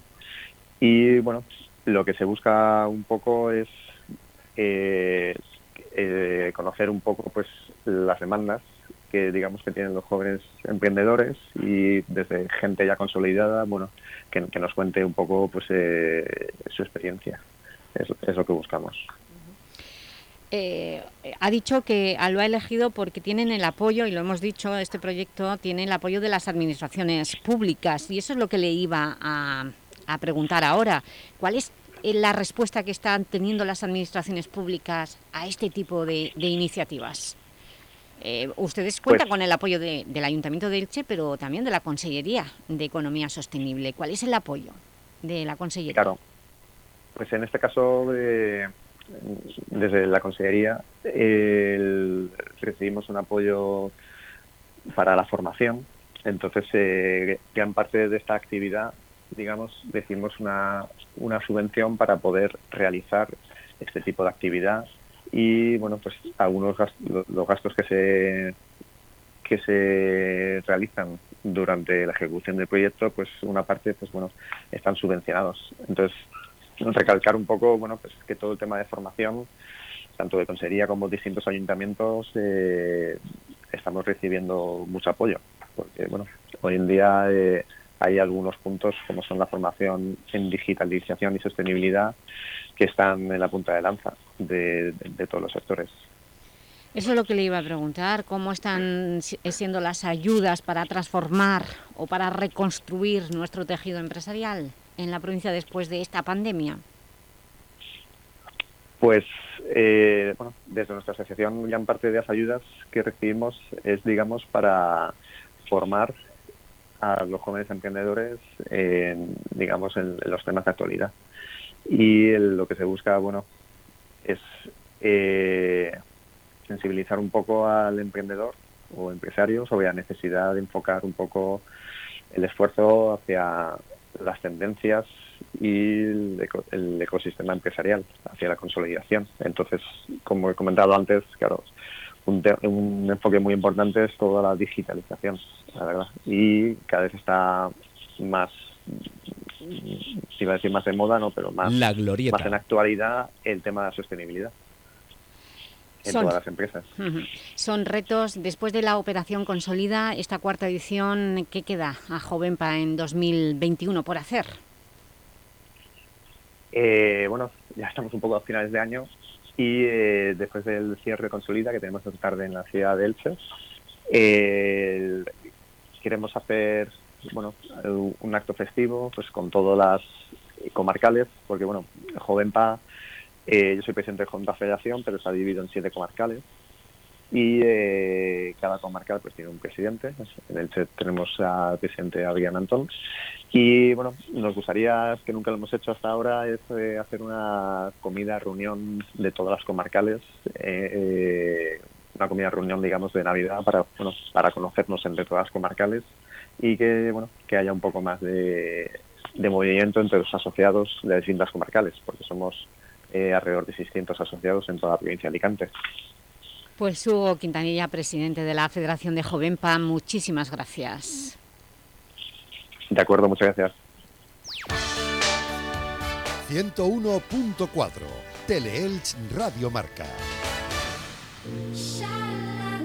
Y bueno, lo que se busca un poco es eh, eh, conocer un poco pues las demandas que digamos que tienen los jóvenes emprendedores y desde gente ya consolidada, bueno, que, nos cuente un poco pues eh, su experiencia. Es, es lo que buscamos. Eh, ha dicho que lo ha elegido porque tienen el apoyo, y lo hemos dicho, este proyecto tiene el apoyo de las administraciones públicas, y eso es lo que le iba a, a preguntar ahora. ¿Cuál es la respuesta que están teniendo las administraciones públicas a este tipo de, de iniciativas? Eh, ustedes cuentan Pues- con el apoyo de- del Ayuntamiento de Elche, pero también de la Consellería de Economía Sostenible. ¿Cuál es el apoyo de la Consellería? Claro. Pues en este caso, eh, desde la Consellería, el- recibimos un apoyo para la formación. Entonces, eh, gran parte de esta actividad, digamos, decimos una, una subvención para poder realizar este tipo de actividad y, bueno, pues algunos gas- lo- los gastos que se que se realizan durante la ejecución del proyecto, pues una parte, pues bueno, están subvencionados. Entonces, recalcar un poco, bueno, pues que todo el tema de formación, tanto de consejería como distintos ayuntamientos, eh, estamos recibiendo mucho apoyo, porque bueno, hoy en día eh, hay algunos puntos como son la formación en digitalización y sostenibilidad que están en la punta de lanza de, de- de todos los sectores. Eso es lo que le iba a preguntar, ¿cómo están si- siendo las ayudas para transformar o para reconstruir nuestro tejido empresarial en la provincia después de esta pandemia? Pues, eh, bueno, desde nuestra asociación, gran parte de las ayudas que recibimos es, digamos, para formar a los jóvenes emprendedores en, digamos, en, los temas de actualidad. Y el- lo que se busca, bueno, es eh, sensibilizar un poco al emprendedor o empresario sobre la necesidad de enfocar un poco el esfuerzo hacia las tendencias y el ecosistema empresarial, hacia la consolidación. Entonces, como he comentado antes, claro, un, te- un enfoque muy importante es toda la digitalización, la verdad. Y cada vez está más, iba a decir más de moda, no, pero más, La glorieta. más en actualidad el tema de la sostenibilidad en Son- todas las empresas. Son retos, después de la operación Consolida, esta cuarta edición, ¿qué queda a Jovenpa en 2021 por hacer? Eh, bueno, ya estamos un poco a finales de año y eh, después del cierre Consolida que tenemos esta tarde en la ciudad de Elche, eh, queremos hacer bueno un acto festivo pues con todas las comarcales, porque bueno, Jovenpa, eh, yo soy presidente de Jovenpa Federación, pero se ha dividido en siete comarcales y eh, cada comarcal pues tiene un presidente. En el CHE tenemos al presidente Adrián Antón. Y bueno, nos gustaría, que nunca lo hemos hecho hasta ahora, es eh, hacer una comida, reunión de todas las comarcales, eh, eh, una comida, reunión, digamos, de Navidad para, bueno, para conocernos entre todas las comarcales y que, bueno, que haya un poco más de, de movimiento entre los asociados de distintas comarcales, porque somos eh, alrededor de 600 asociados en toda la provincia de Alicante. Pues Hugo Quintanilla, presidente de la Federación de Jovenpa, muchísimas gracias. De acuerdo, muchas gracias. 101.4 Teleelch Radio Marca.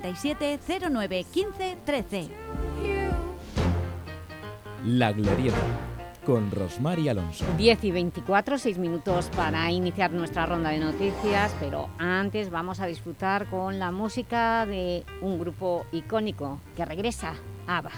637 09 15 13. La Glorieta, con Rosmar y Alonso. 10 y 24, 6 minutos para iniciar nuestra ronda de noticias, pero antes vamos a disfrutar con la música de un grupo icónico que regresa, ABBA.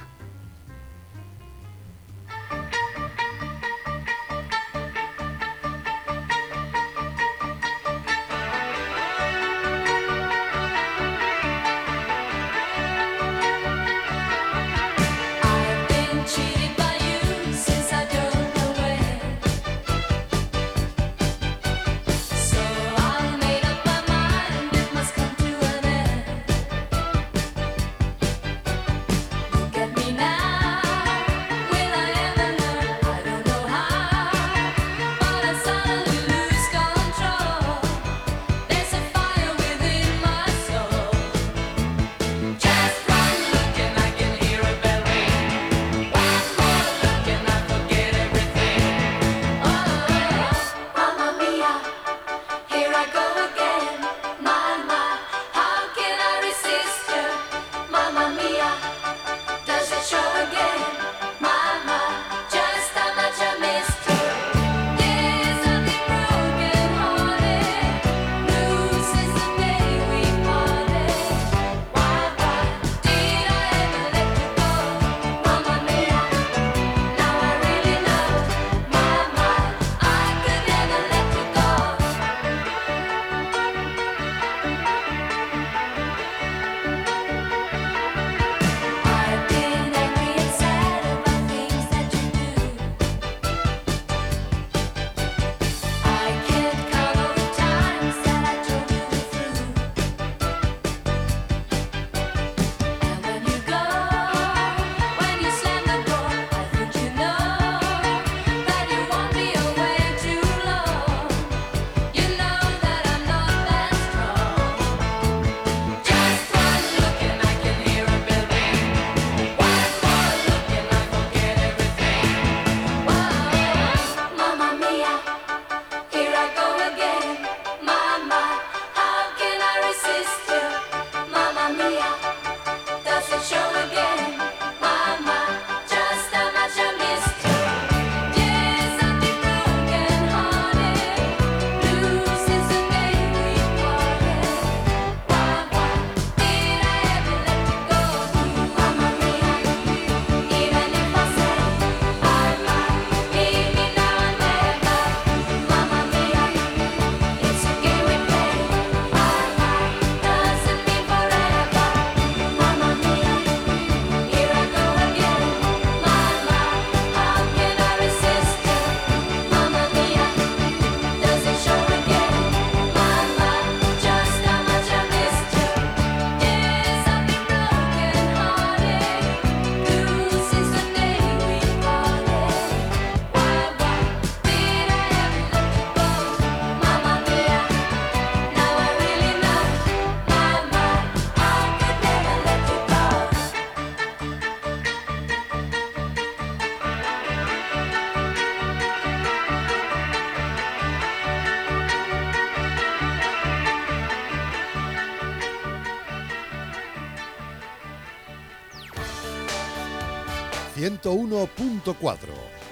101.4,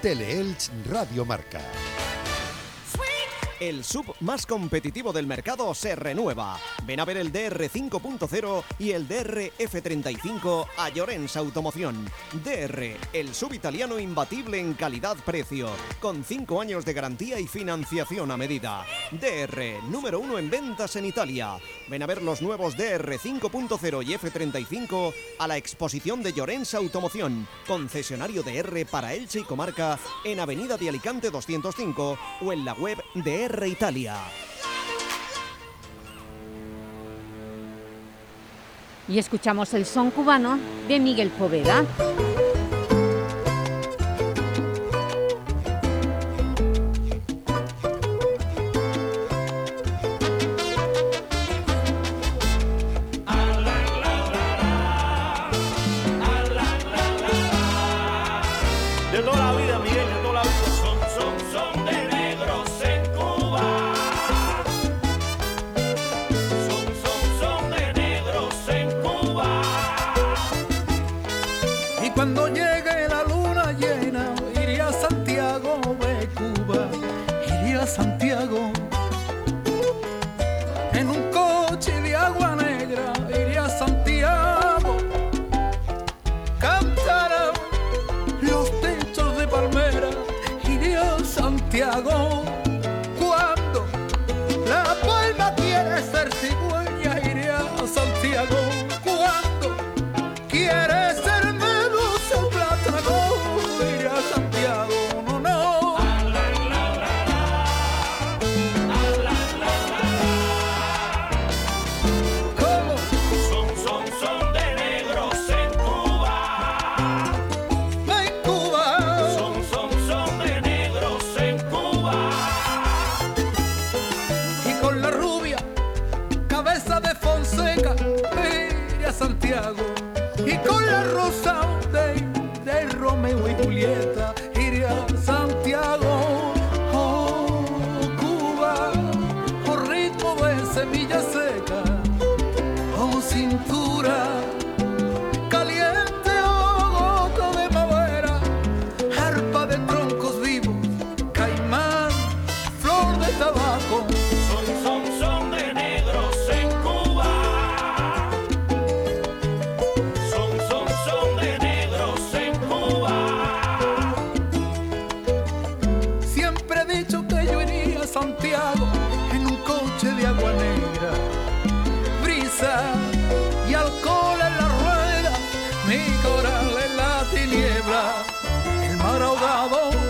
Teleelch Radio Marca. El sub más competitivo del mercado se renueva Ven a ver el DR 5.0 y el DR F35 a Llorens Automoción. DR, el subitaliano imbatible en calidad-precio, con 5 años de garantía y financiación a medida. DR, número 1 en ventas en Italia. Ven a ver los nuevos DR 5.0 y F35 a la exposición de Llorens Automoción, concesionario de R para Elche y Comarca en Avenida de Alicante 205 o en la web de R Italia. y escuchamos el son cubano de Miguel Poveda. coral en la tiniebla, el mar ahogado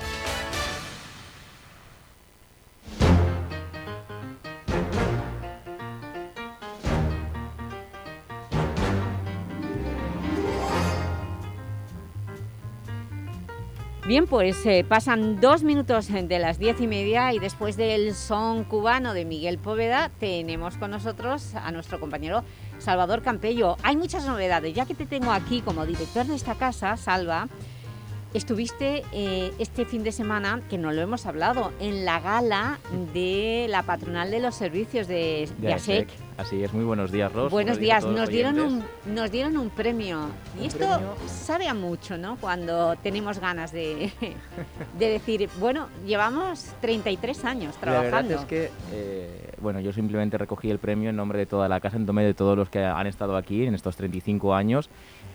Bien, pues eh, pasan dos minutos de las diez y media y después del son cubano de Miguel Poveda tenemos con nosotros a nuestro compañero Salvador Campello. Hay muchas novedades, ya que te tengo aquí como director de esta casa, Salva, estuviste eh, este fin de semana, que no lo hemos hablado, en la gala de la patronal de los servicios de, de De ASEC. ASEC. Así es, muy buenos días, Ros. Buenos días, nos dieron, un, nos dieron un premio. Y esto premio. sabe a mucho, ¿no? Cuando tenemos ganas de, de decir, bueno, llevamos 33 años La verdad trabajando. es que, eh, bueno, yo simplemente recogí el premio en nombre de toda la casa, en nombre de todos los que han estado aquí en estos 35 años.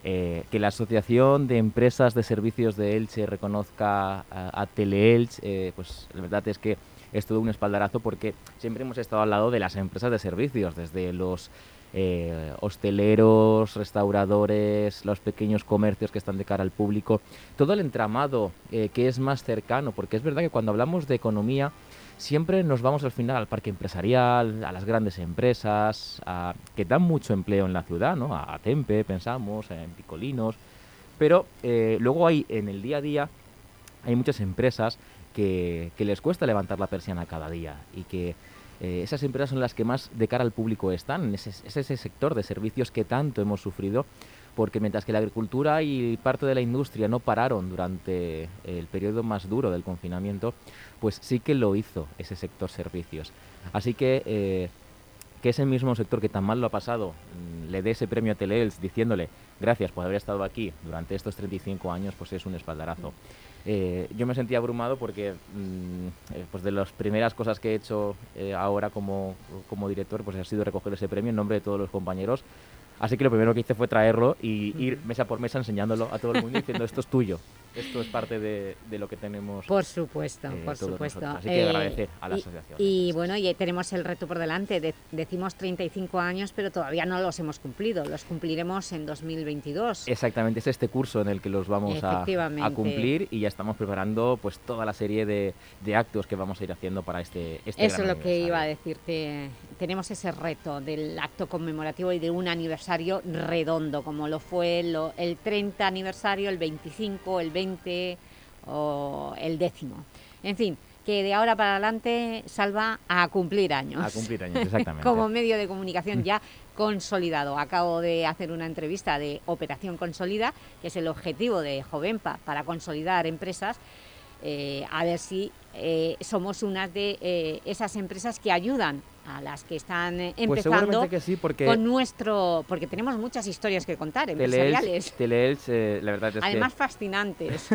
Eh, que la Asociación de Empresas de Servicios de Elche reconozca a, a Teleelch, eh, pues la verdad es que es todo un espaldarazo porque siempre hemos estado al lado de las empresas de servicios, desde los eh, hosteleros, restauradores, los pequeños comercios que están de cara al público, todo el entramado eh, que es más cercano, porque es verdad que cuando hablamos de economía siempre nos vamos al final al parque empresarial, a las grandes empresas, que dan mucho empleo en la ciudad, ¿no? A, Tempe, pensamos, en Picolinos, pero eh, luego hay en el día a día hay muchas empresas que, les cuesta levantar la persiana cada día y que eh, esas empresas son las que más de cara al público están, es, es ese sector de servicios que tanto hemos sufrido, porque mientras que la agricultura y parte de la industria no pararon durante el periodo más duro del confinamiento, pues sí que lo hizo ese sector servicios. Así que eh, que ese mismo sector que tan mal lo ha pasado mm, le dé ese premio a Teleels diciéndole gracias por haber estado aquí durante estos 35 años, pues es un espaldarazo. Eh, yo me sentí abrumado porque mm, eh, pues de las primeras cosas que he hecho eh, ahora como, como director pues ha sido recoger ese premio en nombre de todos los compañeros. Así que lo primero que hice fue traerlo y ir mesa por mesa enseñándolo a todo el mundo diciendo esto es tuyo, esto es parte de, de lo que tenemos. Por supuesto, eh, por supuesto. nosotros. Así que Eh, agradecer a la y- asociación. Y bueno, y tenemos el reto por delante. De- decimos 35 años, pero todavía no los hemos cumplido. Los cumpliremos en 2022. Exactamente, es este curso en el que los vamos a, cumplir y ya estamos preparando pues toda la serie de, de actos que vamos a ir haciendo para este, este Eso es lo que iba a decirte. Tenemos ese reto del acto conmemorativo y de un aniversario redondo, como lo fue lo- el 30 aniversario, el 25, el 20 o el décimo. En fin, que de ahora para adelante salva a cumplir años. A cumplir años, exactamente. como medio de comunicación ya consolidado. Acabo de hacer una entrevista de Operación Consolida, que es el objetivo de Jovenpa para consolidar empresas, eh, a ver si eh, somos unas de eh, esas empresas que ayudan a las que están eh, Pues empezando que sí, porque con nuestro... porque tenemos muchas historias que contar, empresariales. Teleelch, Teleelch, eh, la verdad es Además que... fascinantes.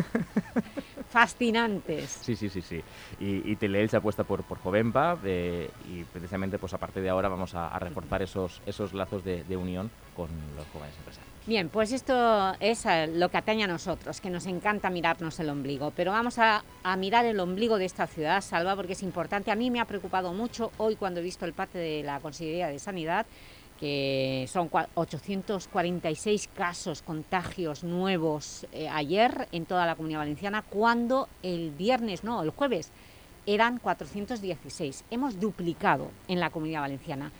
fascinantes. Sí, sí, sí, sí. Y, y Teleelch apuesta por, por Jovenpa eh, y precisamente pues a partir de ahora vamos a, a reforzar esos, esos lazos de, de unión con los jóvenes empresarios. Bien, pues esto es eh, lo que atañe a nosotros, que nos encanta mirarnos el ombligo. Pero vamos a, mirar el ombligo de esta ciudad, Salva, porque es importante. A mí me ha preocupado mucho hoy cuando he visto el parte de la Consejería de Sanidad, que son cua- 846 casos, contagios nuevos eh, ayer en toda la Comunidad Valenciana, cuando el viernes, no, el jueves, eran 416. Hemos duplicado en la Comunidad Valenciana.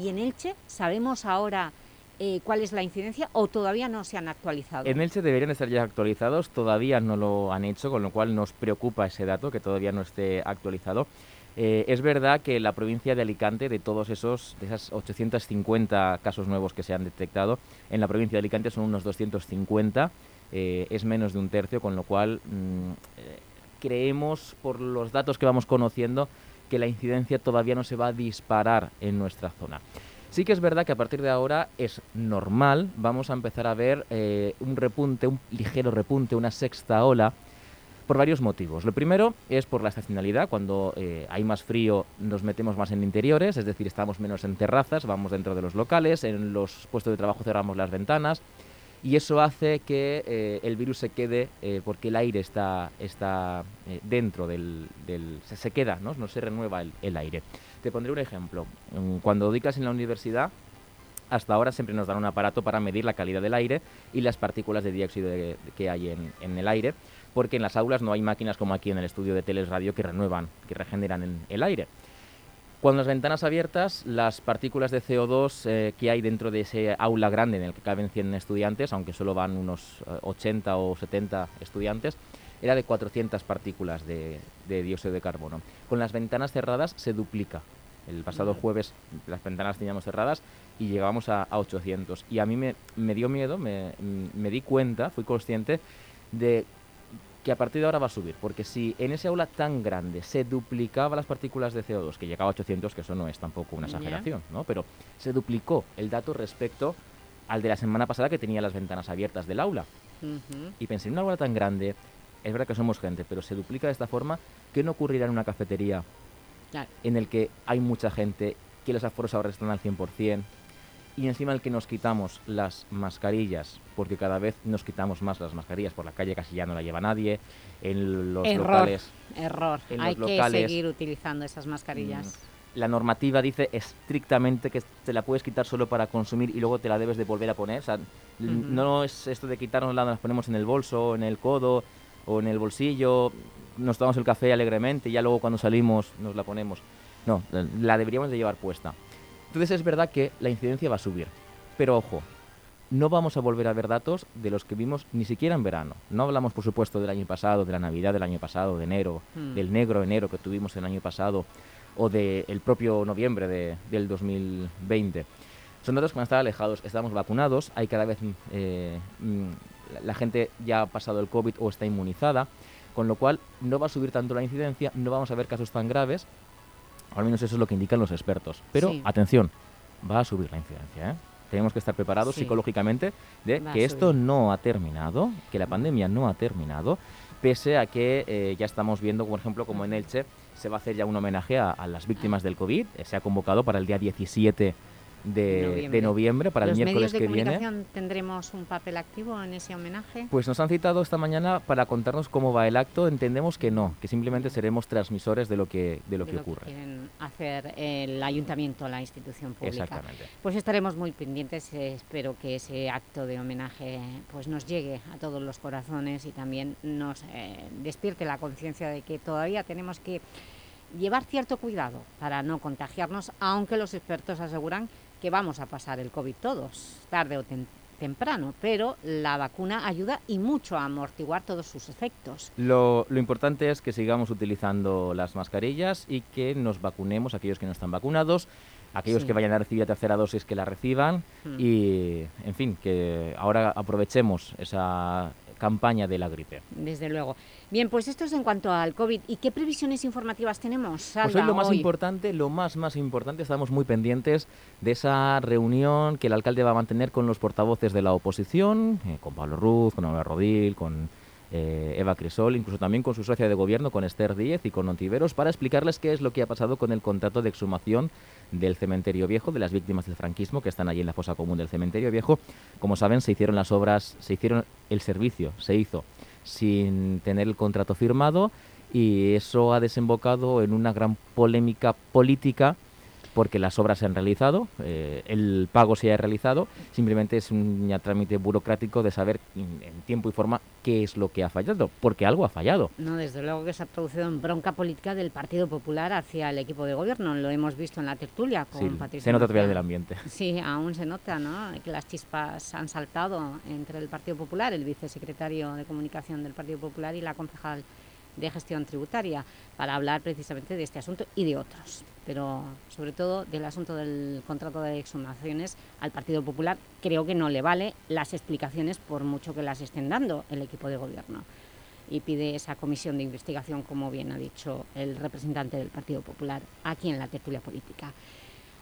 ¿Y en Elche sabemos ahora eh, cuál es la incidencia o todavía no se han actualizado? En Elche deberían estar ya actualizados, todavía no lo han hecho, con lo cual nos preocupa ese dato, que todavía no esté actualizado. Eh, es verdad que la provincia de Alicante, de todos esos, de esas 850 casos nuevos que se han detectado, en la provincia de Alicante son unos 250, eh, es menos de un tercio, con lo cual mm, creemos, por los datos que vamos conociendo, que la incidencia todavía no se va a disparar en nuestra zona. Sí que es verdad que a partir de ahora es normal, vamos a empezar a ver eh, un repunte, un ligero repunte, una sexta ola, por varios motivos. Lo primero es por la estacionalidad, cuando eh, hay más frío nos metemos más en interiores, es decir, estamos menos en terrazas, vamos dentro de los locales, en los puestos de trabajo cerramos las ventanas y eso hace que eh, el virus se quede porque el aire está, está dentro del... del- se, queda, ¿no? no se renueva el aire. Te pondré un ejemplo. Mm, Cuando dicas en la universidad, hasta ahora siempre nos dan un aparato para medir la calidad del aire y las partículas de dióxido de- que hay en, en el aire, porque en las aulas no hay máquinas como aquí en el estudio de Teles Radio que renuevan, que regeneran en- el aire. Cuando las ventanas abiertas, las partículas de CO2 eh, que hay dentro de ese aula grande en el que caben 100 estudiantes, aunque solo van unos eh, 80 o 70 estudiantes, era de 400 partículas de, de dióxido de carbono. Con las ventanas cerradas se duplica. El pasado Vale. jueves las ventanas teníamos cerradas y llegábamos a, a 800. Y a mí me, me dio miedo, me, me di cuenta, fui consciente de que a partir de ahora va a subir, porque si en ese aula tan grande se duplicaba las partículas de CO2, que llegaba a 800, que eso no es tampoco una exageración, ¿no? Pero se duplicó el dato respecto al de la semana pasada que tenía las ventanas abiertas del aula. Y pensé, en una aula tan grande, es verdad que somos gente, pero se duplica de esta forma, ¿qué no ocurrirá en una cafetería Claro. en el que hay mucha gente, que los aforos ahora están al 100%, y encima el que nos quitamos las mascarillas, porque cada vez nos quitamos más las mascarillas, por la calle casi ya no la lleva nadie, en los error, locales... error. en Hay los que locales, seguir utilizando esas mascarillas. la normativa dice estrictamente que te la puedes quitar solo para consumir y luego te la debes de volver a poner. O sea, no es esto de quitárnosla, nos la ponemos en el bolso, en el codo o en el bolsillo, nos tomamos el café alegremente y ya luego cuando salimos nos la ponemos. No, la- deberíamos de llevar puesta. Entonces es verdad que la incidencia va a subir. Pero ojo, no vamos a volver a ver datos de los que vimos ni siquiera en verano. No hablamos, por supuesto, del año pasado, de la Navidad del año pasado, de enero, Mm. del negro enero que tuvimos el año pasado o del propio noviembre de- del 2020. Son datos que van a estar alejados. Estamos vacunados, hay cada vez eh, mm, la- gente ya ha pasado el COVID o está inmunizada, con lo cual no va a subir tanto la incidencia, no vamos a ver casos tan graves. Al menos eso es lo que indican los expertos. Pero Sí. atención, va a subir la incidencia. ¿eh? Tenemos que estar preparados Sí. psicológicamente de Va que esto no ha terminado, que la pandemia no ha terminado, pese a que eh, ya estamos viendo, por ejemplo, como en Elche se va a hacer ya un homenaje a, a las víctimas del COVID. eh, se ha convocado para el día 17 de, de noviembre, para el ¿Los miércoles medios de que viene. comunicación tendremos un papel activo en ese homenaje? Pues nos han citado esta mañana para contarnos cómo va el acto. Entendemos que no, que simplemente seremos transmisores de lo que, de lo de que lo que ocurre. quieren hacer el ayuntamiento, la institución pública. Exactamente. Pues estaremos muy pendientes. espero que ese acto de homenaje pues nos llegue a todos los corazones y también nos eh, despierte la conciencia de que todavía tenemos que llevar cierto cuidado para no contagiarnos, aunque los expertos aseguran que vamos a pasar el COVID todos, tarde o tem- temprano, pero la vacuna ayuda y mucho a amortiguar todos sus efectos. Lo, lo importante es que sigamos utilizando las mascarillas y que nos vacunemos aquellos que no están vacunados, aquellos Sí. que vayan a recibir la tercera dosis que la reciban Mm. y, en fin, que ahora aprovechemos esa campaña de la gripe. Desde luego. Bien, pues esto es en cuanto al COVID. ¿Y qué previsiones informativas tenemos, Pues hoy lo más hoy? importante, lo más más importante, estamos muy pendientes de esa reunión que el alcalde va a mantener con los portavoces de la oposición, eh, con Pablo Ruz, con Álvaro Rodil, con eh, Eva Crisol, incluso también con su socia de gobierno, con Esther Díez y con Ontiveros, para explicarles qué es lo que ha pasado con el contrato de exhumación del cementerio viejo, de las víctimas del franquismo que están allí en la fosa común del cementerio viejo. Como saben, se hicieron las obras, se hicieron el servicio, se hizo sin tener el contrato firmado y eso ha desembocado en una gran polémica política porque las obras se han realizado, eh, el pago se ha realizado, simplemente es un trámite burocrático de saber en tiempo y forma qué es lo que ha fallado, porque algo ha fallado. No, desde luego que se ha producido en bronca política del Partido Popular hacia el equipo de gobierno. Lo hemos visto en la tertulia con Sí, Patricia se nota todavía del ambiente. Sí, aún se nota, ¿no? Que las chispas han saltado entre el Partido Popular, el vicesecretario de Comunicación del Partido Popular y la concejal de Gestión Tributaria, para hablar precisamente de este asunto y de otros. Pero sobre todo del asunto del contrato de exhumaciones al Partido Popular, creo que no le vale las explicaciones por mucho que las estén dando el equipo de gobierno. Y pide esa comisión de investigación, como bien ha dicho el representante del Partido Popular aquí en la tertulia política.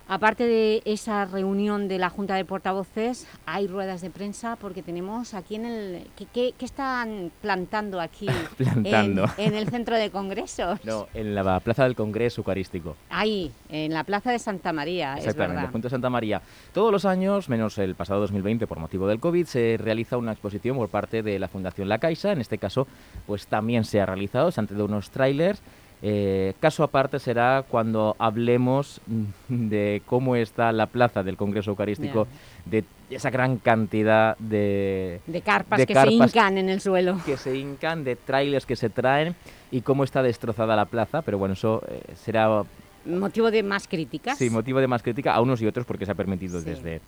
Aparte de esa reunión de la Junta de Portavoces, hay ruedas de prensa porque tenemos aquí en el... ¿Qué, qué- qué están plantando aquí Plantando. En, en el centro de congresos? No, en la Plaza del Congreso Eucarístico. Ahí, en la Plaza de Santa María, Exactamente, verdad. junto a Santa María. Todos los años, menos el pasado 2020 por motivo del COVID, se realiza una exposición por parte de la Fundación La Caixa. En este caso, pues también se ha realizado, se han traído unos trailers. Eh, caso aparte será cuando hablemos de cómo está la plaza del Congreso Eucarístico, de esa gran cantidad de, De carpas de que se hincan en el suelo. que se hincan, de trailers que se traen y cómo está destrozada la plaza. Pero bueno, eso eh, será Motivo de más críticas. Sí, motivo de más crítica a unos y otros porque se ha permitido desde,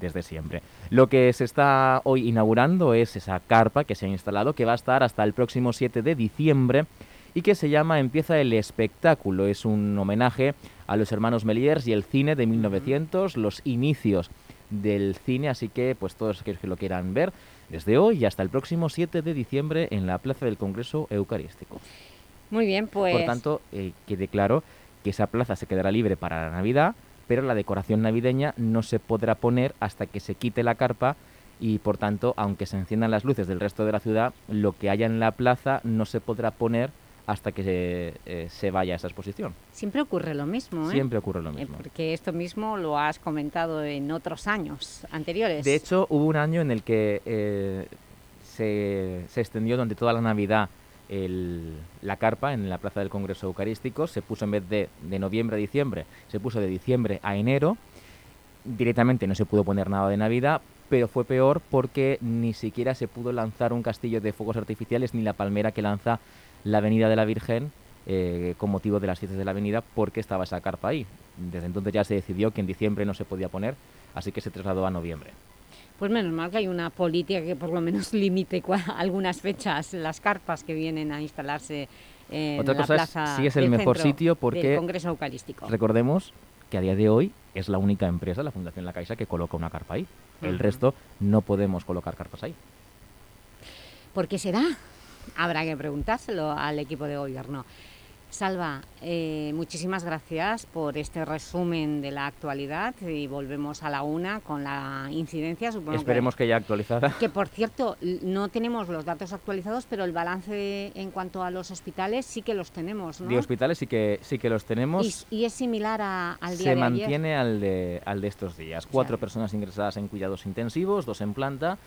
desde siempre. Lo que se está hoy inaugurando es esa carpa que se ha instalado, que va a estar hasta el próximo 7 de diciembre y que se llama Empieza el espectáculo. Es un homenaje a los hermanos Meliers y el cine de 1900, los inicios del cine, así que pues todos aquellos que lo quieran ver, desde hoy y hasta el próximo 7 de diciembre en la Plaza del Congreso Eucarístico. Muy bien, pues... Por tanto, eh, quede claro que esa plaza se quedará libre para la Navidad, pero la decoración navideña no se podrá poner hasta que se quite la carpa y por tanto, aunque se enciendan las luces del resto de la ciudad, lo que haya en la plaza no se podrá poner hasta que se, eh, se vaya a esa exposición. Siempre ocurre lo mismo, ¿eh? Siempre ocurre lo Eh, mismo. Porque esto mismo lo has comentado en otros años anteriores. De hecho, hubo un año en el que eh, se, se extendió durante toda la Navidad el- la carpa en la Plaza del Congreso Eucarístico. Se puso en vez de, de noviembre a diciembre, se puso de diciembre a enero. Directamente no se pudo poner nada de Navidad, pero fue peor porque ni siquiera se pudo lanzar un castillo de fuegos artificiales ni la palmera que lanza la Avenida de la Virgen eh, con motivo de las fiestas de la Avenida porque estaba esa carpa ahí. Desde entonces ya se decidió que en diciembre no se podía poner, así que se trasladó a noviembre. Pues menos mal que hay una política que por lo menos limite algunas fechas, las carpas que vienen a instalarse en Otra la cosa es plaza si es el mejor sitio del porque Congreso Eucarístico. recordemos que a día de hoy es la única empresa, la Fundación La Caixa, que coloca una carpa ahí. El resto no podemos colocar carpas ahí. ¿Por qué será? Habrá que preguntárselo al equipo de gobierno. Salva, eh, muchísimas gracias por este resumen de la actualidad y volvemos a la una con la incidencia. Supongo que- Esperemos que ya actualizada. Que por cierto, no tenemos los datos actualizados, pero el balance en cuanto a los hospitales sí que los tenemos, ¿no? De hospitales sí que sí que los tenemos. Y, y es similar a- al día Se de ayer. mantiene al de, al de estos días. Cuatro personas ingresadas en cuidados intensivos, dos en planta,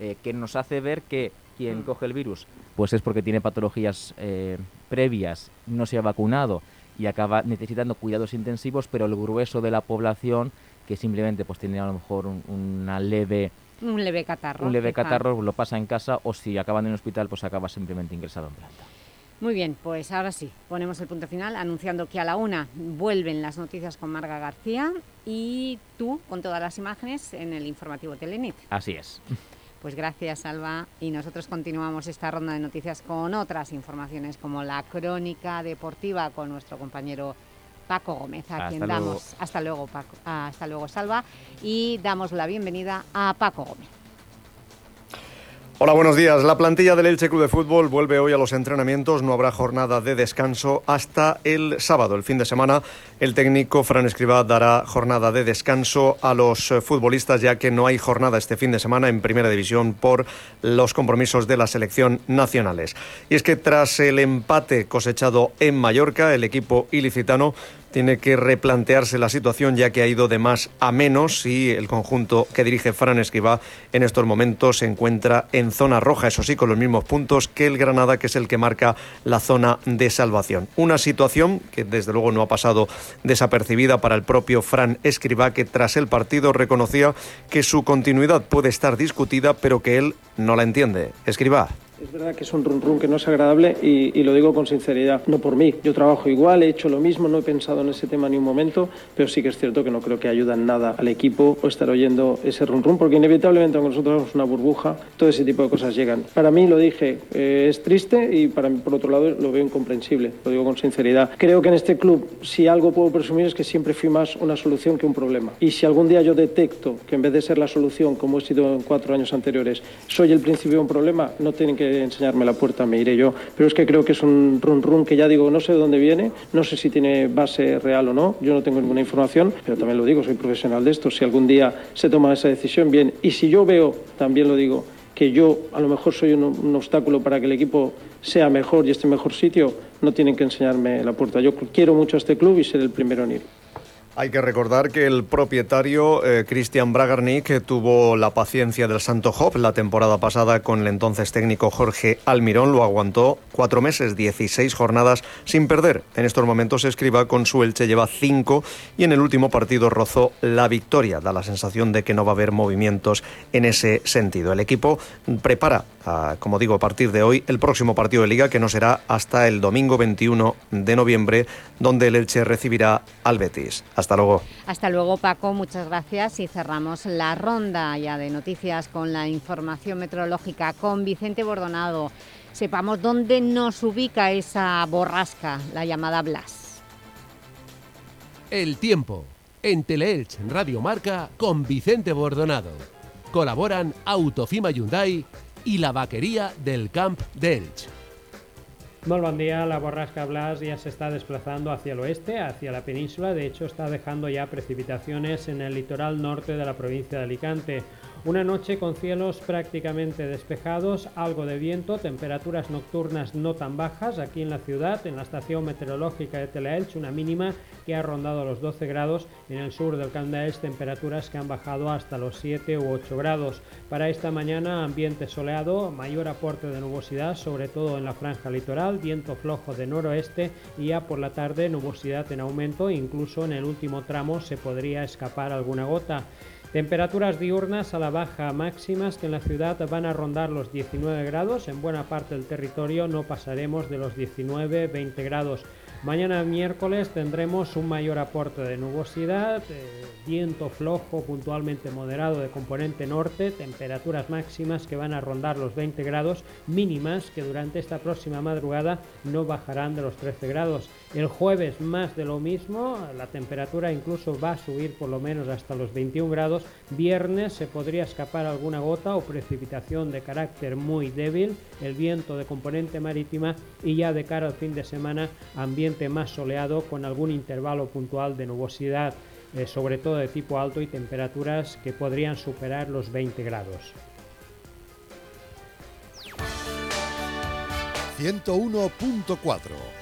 eh, que nos hace ver que quien Mm. coge el virus pues es porque tiene patologías eh, previas, no se ha vacunado y acaba necesitando cuidados intensivos, pero el grueso de la población que simplemente pues tiene a lo mejor un- una leve Un leve catarro. un leve catarro lo pasa en casa o si acaban en el hospital pues acaba simplemente ingresado en planta. Muy bien, pues ahora sí, ponemos el punto final anunciando que a la una vuelven las noticias con Marga García y tú con todas las imágenes en el informativo Telenit. Así es. Pues gracias, Alba. Y nosotros continuamos esta ronda de noticias con otras informaciones, como la crónica deportiva con nuestro compañero Paco Gómez, a Hasta quien luego. damos... Hasta luego, Paco. Hasta luego, Salva. Y damos la bienvenida a Paco Gómez. Hola, buenos días. La plantilla del Elche Club de Fútbol vuelve hoy a los entrenamientos. No habrá jornada de descanso hasta el sábado. El fin de semana, el técnico Fran Escribá dará jornada de descanso a los futbolistas, ya que no hay jornada este fin de semana en Primera División por los compromisos de la selección nacionales. Y es que tras el empate cosechado en Mallorca, el equipo ilicitano tiene que replantearse la situación ya que ha ido de más a menos y el conjunto que dirige Fran Escribá en estos momentos se encuentra en zona roja, eso sí, con los mismos puntos que el Granada, que es el que marca la zona de salvación. Una situación que desde luego no ha pasado desapercibida para el propio Fran Escribá, que tras el partido reconocía que su continuidad puede estar discutida, pero que él no la entiende. Escribá. Es verdad que es un run run que no es agradable y, lo digo con sinceridad, no por mí. Yo trabajo igual, he hecho lo mismo, no he pensado en ese tema ni un momento, pero sí que es cierto que no creo que ayuda en nada al equipo o estar oyendo ese run run, porque inevitablemente aunque nosotros somos una burbuja, todo ese tipo de cosas llegan. Para mí, lo dije, eh, es triste y para mí, por otro lado, lo veo incomprensible, lo digo con sinceridad. Creo que en este club, si algo puedo presumir es que siempre fui más una solución que un problema. Y si algún día yo detecto que en vez de ser la solución, como he sido en cuatro años anteriores, soy el principio de un problema, no tienen que enseñarme la puerta, me iré yo. Pero es que creo que es un run run que ya digo, no sé de dónde viene, no sé si tiene base real o no, yo no tengo ninguna información, pero también lo digo, soy profesional de esto. Si algún día se toma esa decisión, bien. Y si yo veo, también lo digo, que yo a lo mejor soy un, un obstáculo para que el equipo sea mejor y esté en mejor sitio, no tienen que enseñarme la puerta. Yo quiero mucho a este club y seré el primero en ir. Hay que recordar que el propietario eh, Christian Bragarnik eh, tuvo la paciencia del Santo Job la temporada pasada con el entonces técnico Jorge Almirón. Lo aguantó cuatro meses, 16 jornadas sin perder. En estos momentos escriba con su Elche lleva cinco y en el último partido rozó la victoria. Da la sensación de que no va a haber movimientos en ese sentido. El equipo prepara, ah, como digo, a partir de hoy el próximo partido de liga que no será hasta el domingo 21 de noviembre donde el Elche recibirá al Betis. Hasta luego. Hasta luego, Paco. Muchas gracias. Y cerramos la ronda ya de noticias con la información meteorológica con Vicente Bordonado. Sepamos dónde nos ubica esa borrasca, la llamada Blas. El tiempo. En Teleelch Radio Marca con Vicente Bordonado. Colaboran Autofima Hyundai y la vaquería del Camp de Elch. Muy buen día, la borrasca Blas ya se está desplazando hacia el oeste, hacia la península, de hecho está dejando ya precipitaciones en el litoral norte de la provincia de Alicante. Una noche con cielos prácticamente despejados, algo de viento, temperaturas nocturnas no tan bajas aquí en la ciudad, en la estación meteorológica de Telaelch, una mínima que ha rondado los 12 grados, en el sur del Camp de Elch temperaturas que han bajado hasta los 7 u 8 grados. Para esta mañana ambiente soleado, mayor aporte de nubosidad, sobre todo en la franja litoral, viento flojo de noroeste y ya por la tarde nubosidad en aumento, incluso en el último tramo se podría escapar alguna gota. Temperaturas diurnas a la baja máximas que en la ciudad van a rondar los 19 grados. En buena parte del territorio no pasaremos de los 19-20 grados. Mañana miércoles tendremos un mayor aporte de nubosidad, eh, viento flojo puntualmente moderado de componente norte, temperaturas máximas que van a rondar los 20 grados, mínimas que durante esta próxima madrugada no bajarán de los 13 grados. El jueves más de lo mismo, la temperatura incluso va a subir por lo menos hasta los 21 grados. Viernes se podría escapar alguna gota o precipitación de carácter muy débil, el viento de componente marítima y ya de cara al fin de semana ambiente más soleado con algún intervalo puntual de nubosidad, eh, sobre todo de tipo alto y temperaturas que podrían superar los 20 grados. 101.4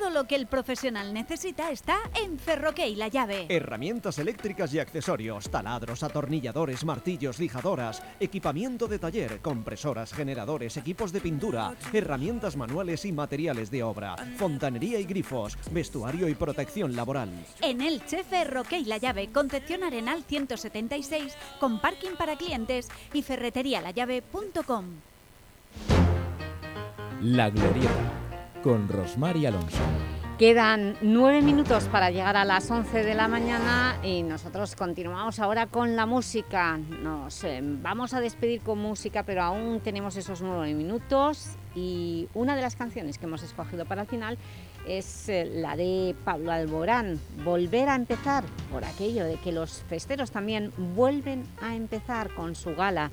Todo lo que el profesional necesita está en Ferroque y la llave. Herramientas eléctricas y accesorios, taladros, atornilladores, martillos, lijadoras, equipamiento de taller, compresoras, generadores, equipos de pintura, herramientas manuales y materiales de obra, fontanería y grifos, vestuario y protección laboral. En Elche, Ferroque y la llave, Concepción Arenal 176, con parking para clientes y ferreterialallave.com. La Glorieta, con Rosmar y Alonso. Quedan nueve minutos para llegar a las 11 de la mañana y nosotros continuamos ahora con la música. Nos eh, vamos a despedir con música, pero aún tenemos esos nueve minutos y una de las canciones que hemos escogido para el final es eh, la de Pablo Alborán, Volver a empezar, por aquello de que los festeros también vuelven a empezar con su gala,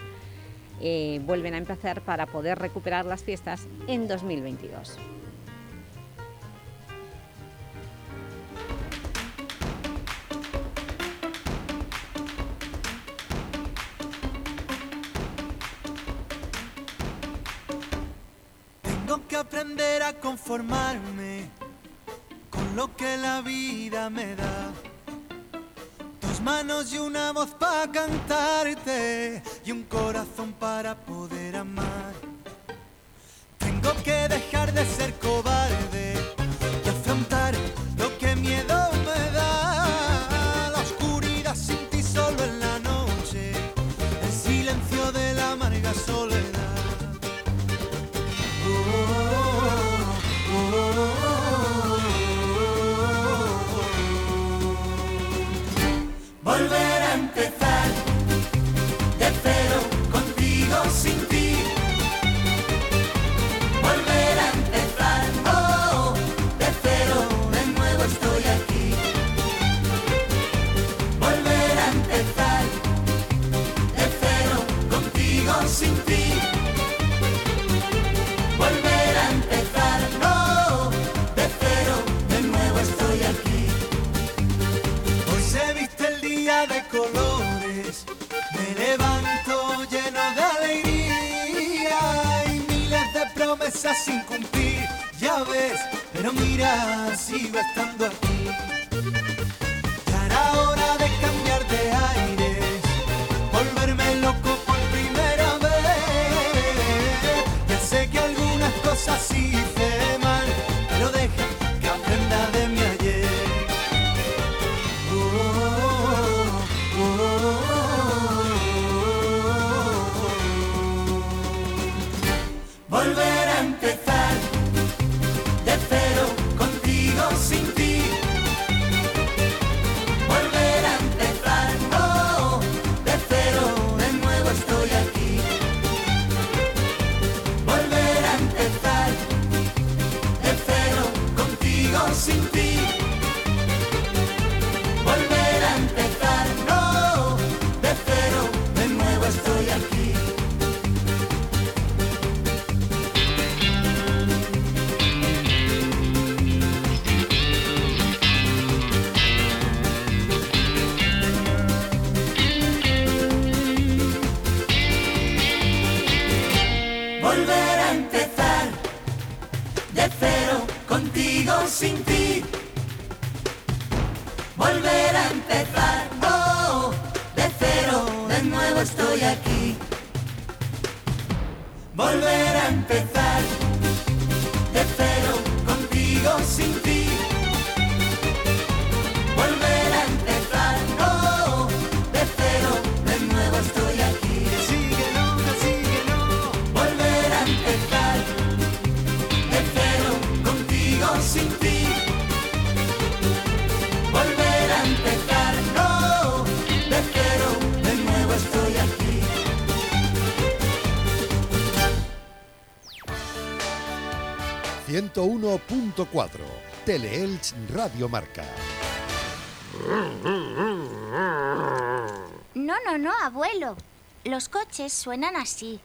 eh, vuelven a empezar para poder recuperar las fiestas en 2022. Que aprender a conformarme con lo que la vida me da. Dos manos y una voz para cantarte y un corazón para poder amar. Tengo que dejar de ser cobarde y afrontar lo que miedo sin cumplir, ya ves, pero mira, sigo estando aquí. Ya hora de cambiar de aires, volverme loco por primera vez. Ya sé que algunas cosas hice ...101.4... Teleelch Radio Marca. No, no, no, abuelo. Los coches suenan así.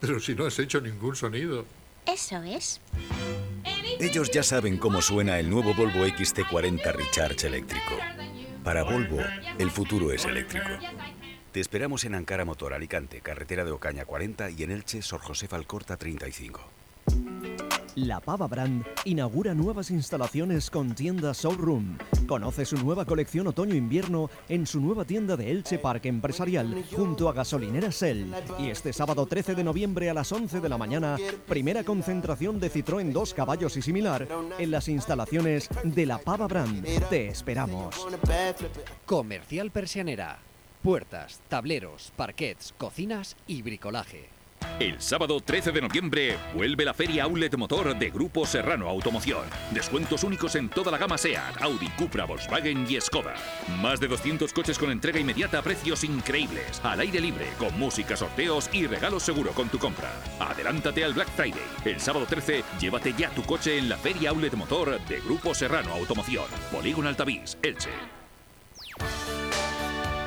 Pero si no has hecho ningún sonido. Eso es. Ellos ya saben cómo suena el nuevo Volvo XT40 Recharge eléctrico. Para Volvo, el futuro es eléctrico. Te esperamos en Ankara Motor Alicante, carretera de Ocaña 40 y en Elche, Sor José Alcorta 35. La Pava Brand inaugura nuevas instalaciones con tienda Showroom. Conoce su nueva colección otoño-invierno en su nueva tienda de Elche Parque Empresarial junto a Gasolinera Shell. Y este sábado 13 de noviembre a las 11 de la mañana, primera concentración de Citroën 2 caballos y similar en las instalaciones de La Pava Brand. Te esperamos. Comercial Persianera. Puertas, tableros, parquets, cocinas y bricolaje. El sábado 13 de noviembre vuelve la Feria Outlet Motor de Grupo Serrano Automoción. Descuentos únicos en toda la gama SEAT, Audi, Cupra, Volkswagen y Skoda. Más de 200 coches con entrega inmediata a precios increíbles, al aire libre, con música, sorteos y regalos seguro con tu compra. Adelántate al Black Friday. El sábado 13, llévate ya tu coche en la Feria Outlet Motor de Grupo Serrano Automoción. Polígono Altavís, Elche.